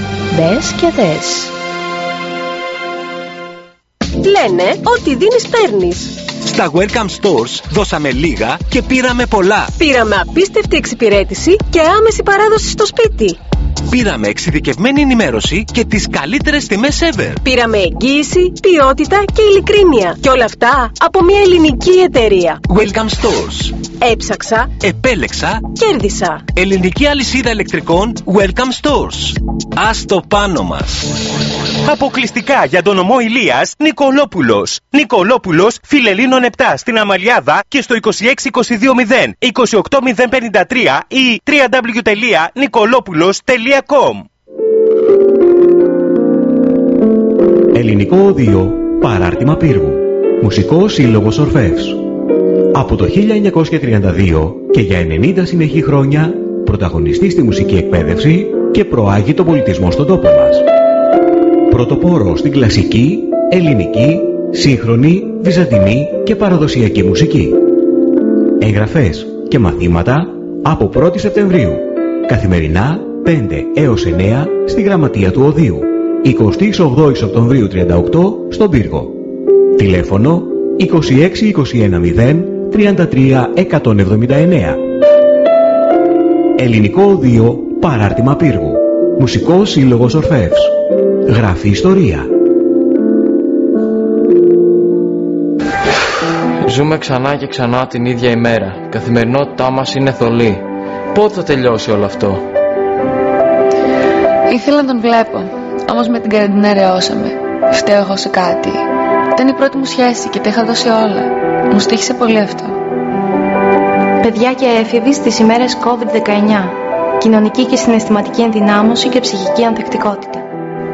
Μπες και δες. Λένε ότι δίνεις παίρνεις. Στα Welcome Stores δώσαμε λίγα και πήραμε πολλά. Πήραμε απίστευτη εξυπηρέτηση και άμεση παράδοση στο σπίτι. Πήραμε εξειδικευμένη ενημέρωση και τις καλύτερες τιμές ever. Πήραμε εγγύηση, ποιότητα και ειλικρίνεια. Και όλα αυτά από μια ελληνική εταιρεία. Welcome Stores. Έψαξα, Επέλεξα κέρδισα. ελληνική αλυσίδα ηλεκτρικών Welcome Stores. Ας το πάνω μας. Αποκλειστικά για τον ομό Ηλίας Νικολόπουλος. Νικολόπουλος, Φιλελίνων 7 στην Αμαλιάδα και στο 26220 28053 ή www.nicolopoulos.com Ελληνικό Οδείο Παράρτημα Πύργου Μουσικός Σύλλογος Ορφεύς Από το 1932 και για 90 συνεχή χρόνια πρωταγωνιστή στη μουσική εκπαίδευση και προάγει τον πολιτισμό στον τόπο μας. Πρωτοπόρο στην κλασική, ελληνική, σύγχρονη, βυζαντινή και παραδοσιακή μουσική. Εγγραφές και μαθήματα από 1η Σεπτεμβρίου. Καθημερινά 5 έως 9 στη Γραμματεία του Οδείου. 28 Οκτωβρίου 38 στον Πύργο. Τηλέφωνο 26210 33 179. Ελληνικό Οδείο Παράρτημα Πύργου. Μουσικός Σύλλογος Ορφεύς. Γράφει Ιστορία. Ζούμε ξανά και ξανά την ίδια ημέρα. Η καθημερινότητά μας είναι θολή. Πότε θα τελειώσει όλο αυτό; Ήθελα να τον βλέπω. Όμως με την καραντινά ρεώσαμε. Φταίω εγώ σε κάτι. Ήταν η πρώτη μου σχέση και τα είχα δώσει όλα. Μου στήχησε πολύ αυτό. Παιδιά και έφηβοι στις ημέρες COVID-19. Κοινωνική και συναισθηματική ενδυνάμωση και ψυχική ανθεκτικότητα.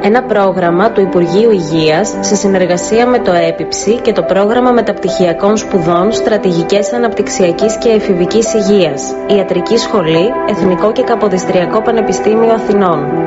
Ένα πρόγραμμα του Υπουργείου Υγείας σε συνεργασία με το ΕΠΙΨΗ και το Πρόγραμμα Μεταπτυχιακών Σπουδών Στρατηγικές Αναπτυξιακής και Εφηβικής Υγείας. Ιατρική Σχολή, Εθνικό και Καποδιστριακό Πανεπιστήμιο Αθηνών.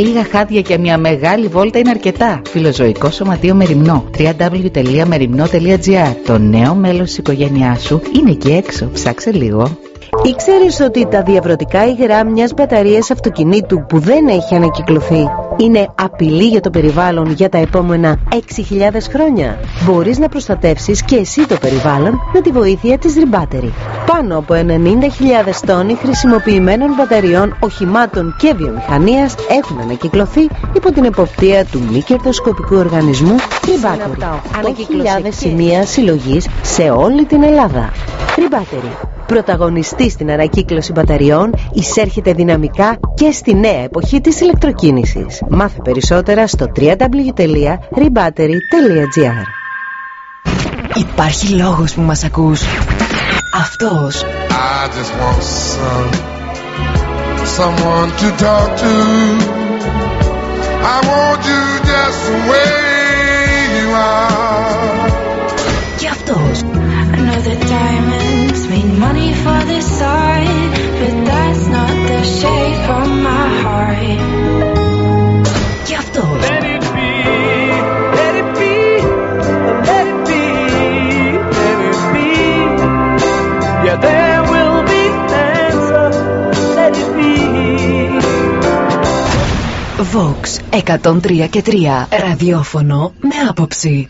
λίγα χάδια και μια μεγάλη βόλτα είναι αρκετά. Φιλοζωικό Σωματείο Μεριμνό. www.merimno.gr Το νέο μέλος της οικογένειάς σου είναι εκεί έξω. Ψάξε λίγο. Ήξερες ότι τα διαβρωτικά υγρά μιας μπαταρίας αυτοκινήτου που δεν έχει ανακυκλωθεί είναι απειλή για το περιβάλλον για τα επόμενα 6.000 χρόνια; Μπορείς να προστατεύσεις και εσύ το περιβάλλον με τη βοήθεια της Rebattery. Πάνω από 90.000 τόνοι χρησιμοποιημένων μπαταριών οχημάτων και βιομηχανίας έχουν ανακυκλωθεί υπό την εποπτεία του μη κερδοσκοπικού οργανισμού Rebattery. 8.000 σημεία συλλογής σε όλη την Ελλάδα. Rebattery. Πρωταγωνιστή στην ανακύκλωση μπαταριών, εισέρχεται δυναμικά και στη νέα εποχή της ηλεκτροκίνησης. Μάθε περισσότερα στο www.rebattery.gr Υπάρχει λόγος που μας ακούς. Αυτός. I just want some, someone to talk to. I want you just the way you are. Money for this side, but that's not the shade from my heart. Και αυτός. Let it be, let it be, let it be, let it be. Yeah, there will be answer, let it be. Vox 103 και 3 ραδιόφωνο με άποψη.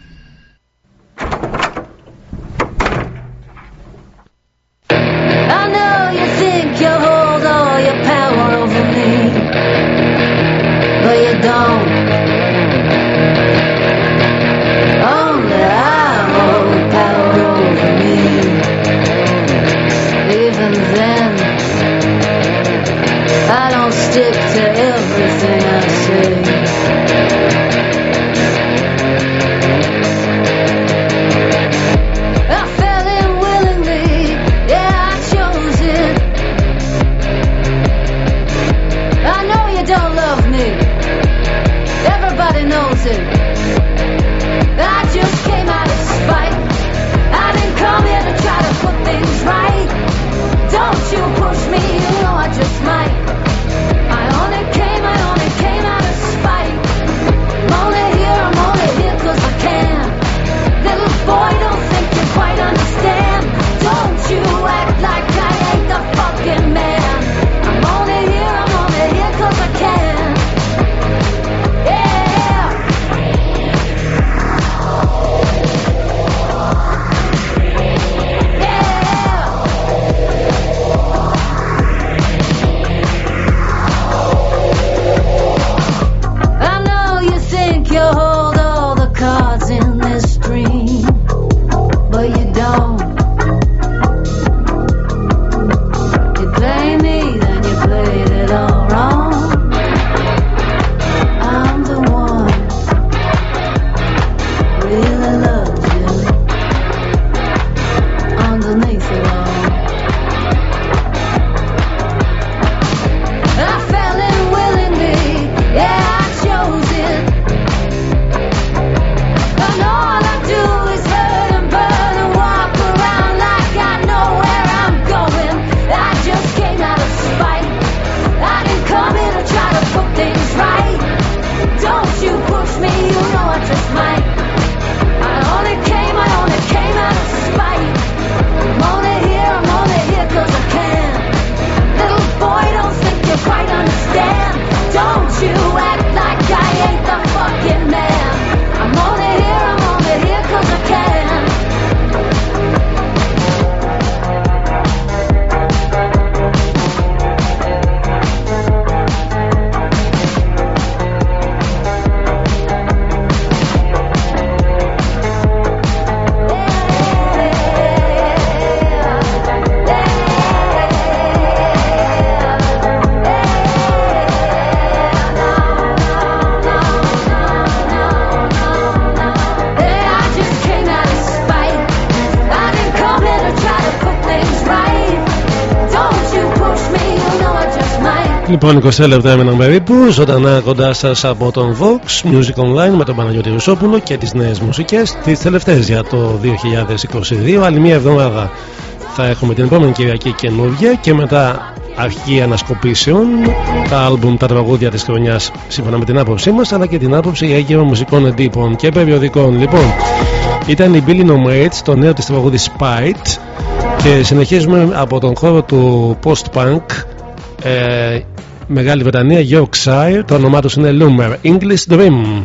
Λοιπόν, 20 λεπτά έμεναν περίπου. Ζωντανά κοντά σας από τον Vox Music Online με τον Παναγιώτη Ρουσόπουλο και τις νέες μουσικές, τις τελευταίες για το 2022. Άλλη μία εβδομάδα θα έχουμε την επόμενη Κυριακή καινούργια και μετά αρχή ανασκοπήσεων τα άλμπουμ, τα τραγούδια της χρονιάς σύμφωνα με την άποψή μας αλλά και την άποψη έγκαιρων μουσικών εντύπων και περιοδικών. Λοιπόν, ήταν η Billy No Mates, το νέο της τραγούδι Spite και συνεχίζουμε από τον χώρο του post-punk ε, Μεγάλη Βρετανία, Yorkshire, το όνομά τους είναι Loomer, English Dream.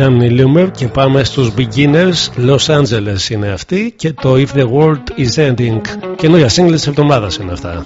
Ήταν η Loomer και πάμε στους Beginners. Los Angeles είναι αυτή και το If the World is Ending. Καινούργια σύγκλη της εβδομάδας είναι αυτά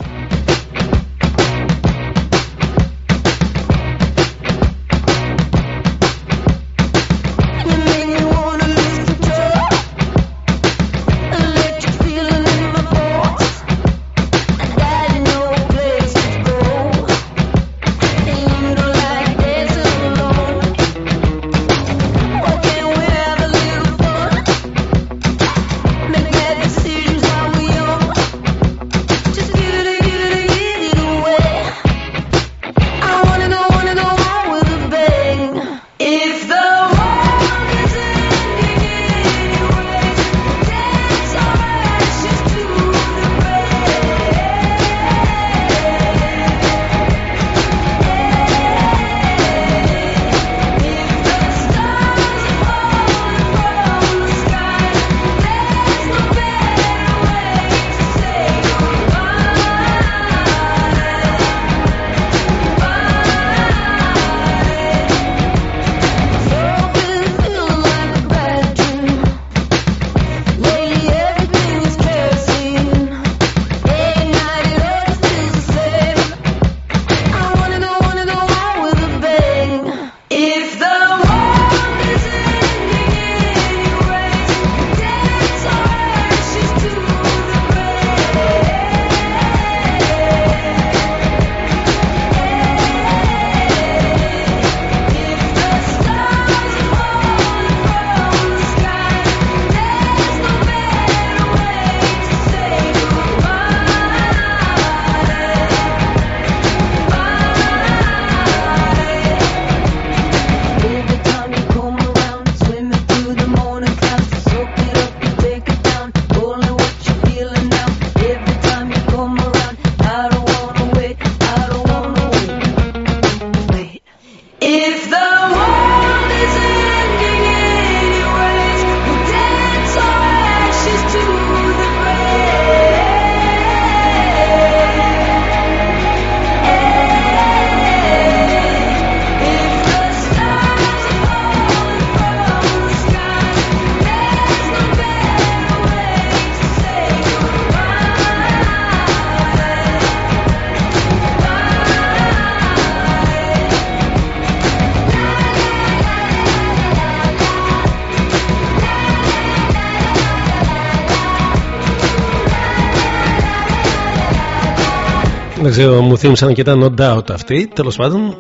ξέρω, μου θύμισαν και ήταν no doubt αυτοί. Τέλος πάντων,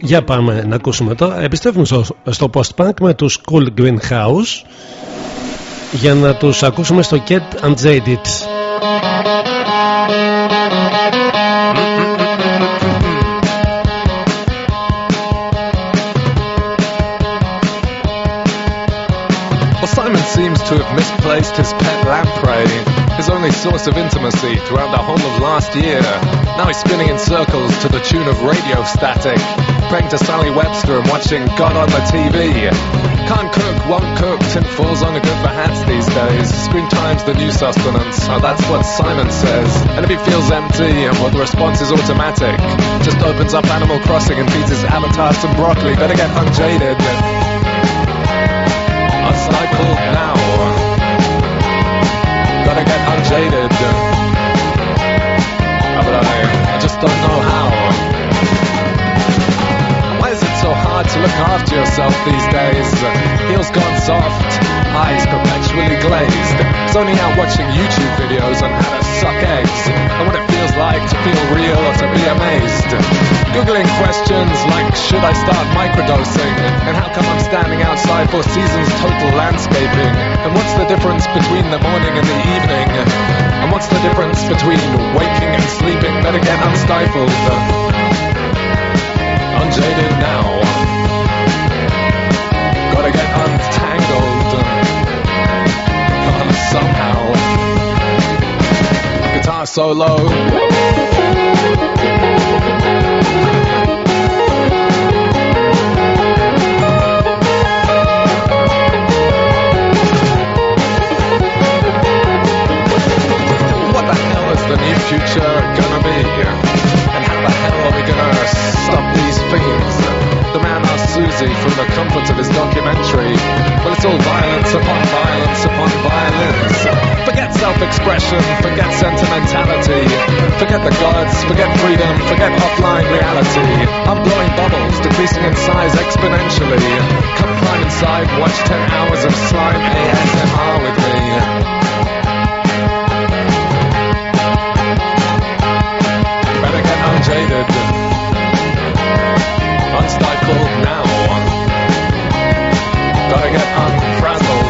για πάμε να ακούσουμε τώρα. Επιστρέφουμε στο, στο post-punk με τους Cool Greenhouse για να τους ακούσουμε στο Get Unjaded. Well, source of intimacy throughout the whole of last year. Now he's spinning in circles to the tune of radio static, praying to Sally Webster and watching God on the TV. Can't cook, won't cook, tin falls on only good for hats these days. Screen time's the new sustenance, oh, that's what Simon says. And if he feels empty, well, the response is automatic. Just opens up Animal Crossing and feeds his avatar some broccoli. Better get unjaded. But I, I just don't know how. To look after yourself these days? Heels gone soft, eyes perpetually glazed. Only out watching YouTube videos on how to suck eggs and what it feels like to feel real or to be amazed. Googling questions like should I start microdosing and how come I'm standing outside Four Seasons total landscaping and what's the difference between the morning and the evening and what's the difference between waking and sleeping better get unstifled unjaded now solo What the hell is the near future gonna be? From the comfort of his documentary. But it's all violence upon violence upon violence. Forget self-expression, forget sentimentality. Forget the gods, forget freedom, forget offline reality. I'm blowing bubbles, decreasing in size exponentially. Come climb inside, watch 10 hours of slime ASMR with me. Get unfrazzled.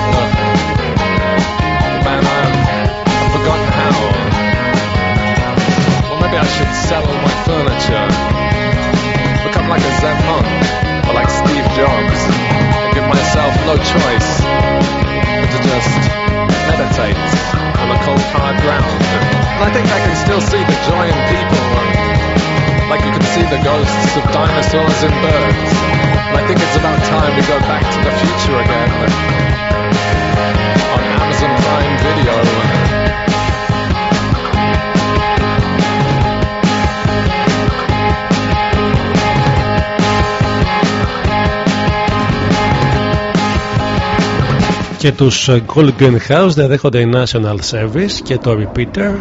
Man, I've, I've forgotten how. Well, maybe I should sell all my furniture. Become like a Zen monk. Or like Steve Jobs. And give myself no choice but to just meditate on the cold hard ground. And I think I can still see the joy in people. Like you can see the ghosts of dinosaurs and birds. And I think it's about time we go back to the future again. On Amazon Prime Video. Και τους ε, Cool Greenhouse δεν δέχονται η National Service και το Repeater.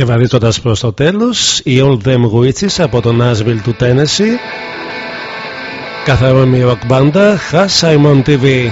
Και βαδίζοντας προς το τέλος οι All Them Witches από το Nashville του Tennessee. Καθαρόμη rock μπάντα Has Simon TV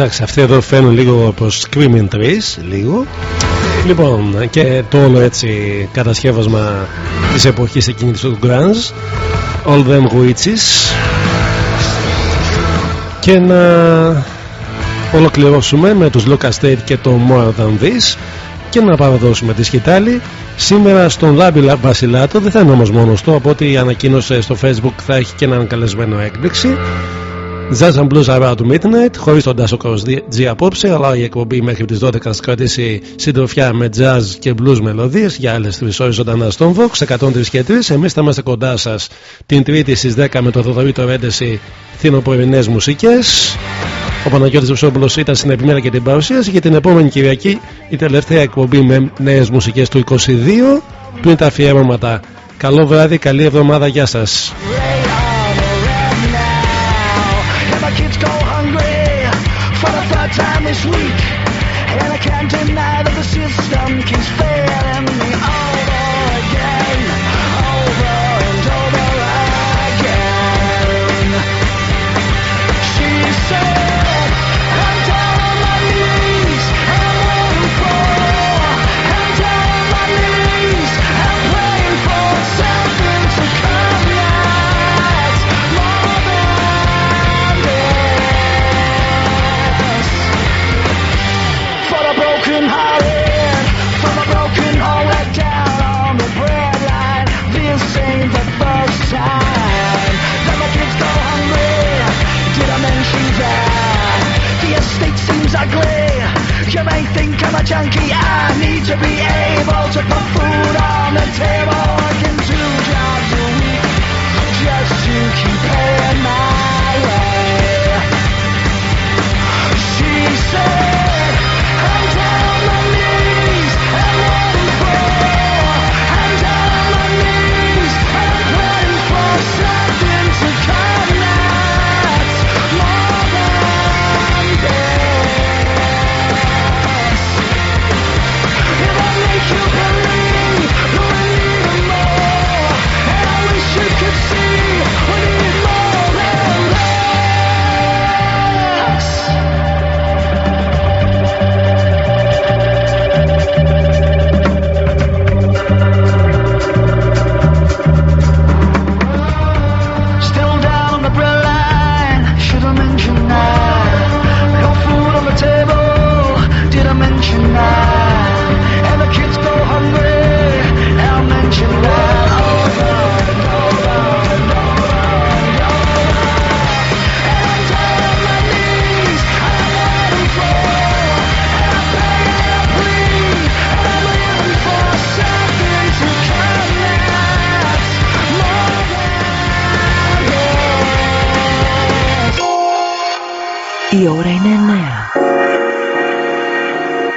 Εντάξει, αυτοί εδώ φαίνουν λίγο προς Screaming Trees, λίγο. Λοιπόν, και το όλο έτσι κατασκεύασμα της εποχής εκείνης του Grunge. All Them Witches. Και να ολοκληρώσουμε με τους Lucas State και το More Than This και να παραδώσουμε τη σκητάλη σήμερα στον Λάμπη Βασιλάτο δεν θα είναι όμως μόνος του από ό,τι ανακοίνωσε στο facebook θα έχει και έναν καλεσμένο έκπληξη Jazz and Blues Around Midnight χωρίς τον Τάσο G απόψε αλλά η εκπομπή μέχρι τις 12 θα σας κρατήσει συντροφιά με jazz και blues μελωδίες για άλλες 3 ώρες ζωντανά στον Vox 103 και 3 εμείς θα είμαστε κοντά σας την Τρίτη στις 10 με το Θοδωρή το Ρέντεση θυνοπορεινές μουσικές. Ο Παναγιώτης Βουσόπουλος ήταν στην επιμέρα και την παρουσίαση και την επόμενη Κυριακή η τελευταία εκπομπή με νέες μουσικές του 22 που είναι τα αφιέρωματα καλό βράδυ, καλή εβδομάδα, γεια σας junkie. I need to be able to put food on the table, working two jobs a week just to keep paying my way. She said, Η ώρα είναι 9.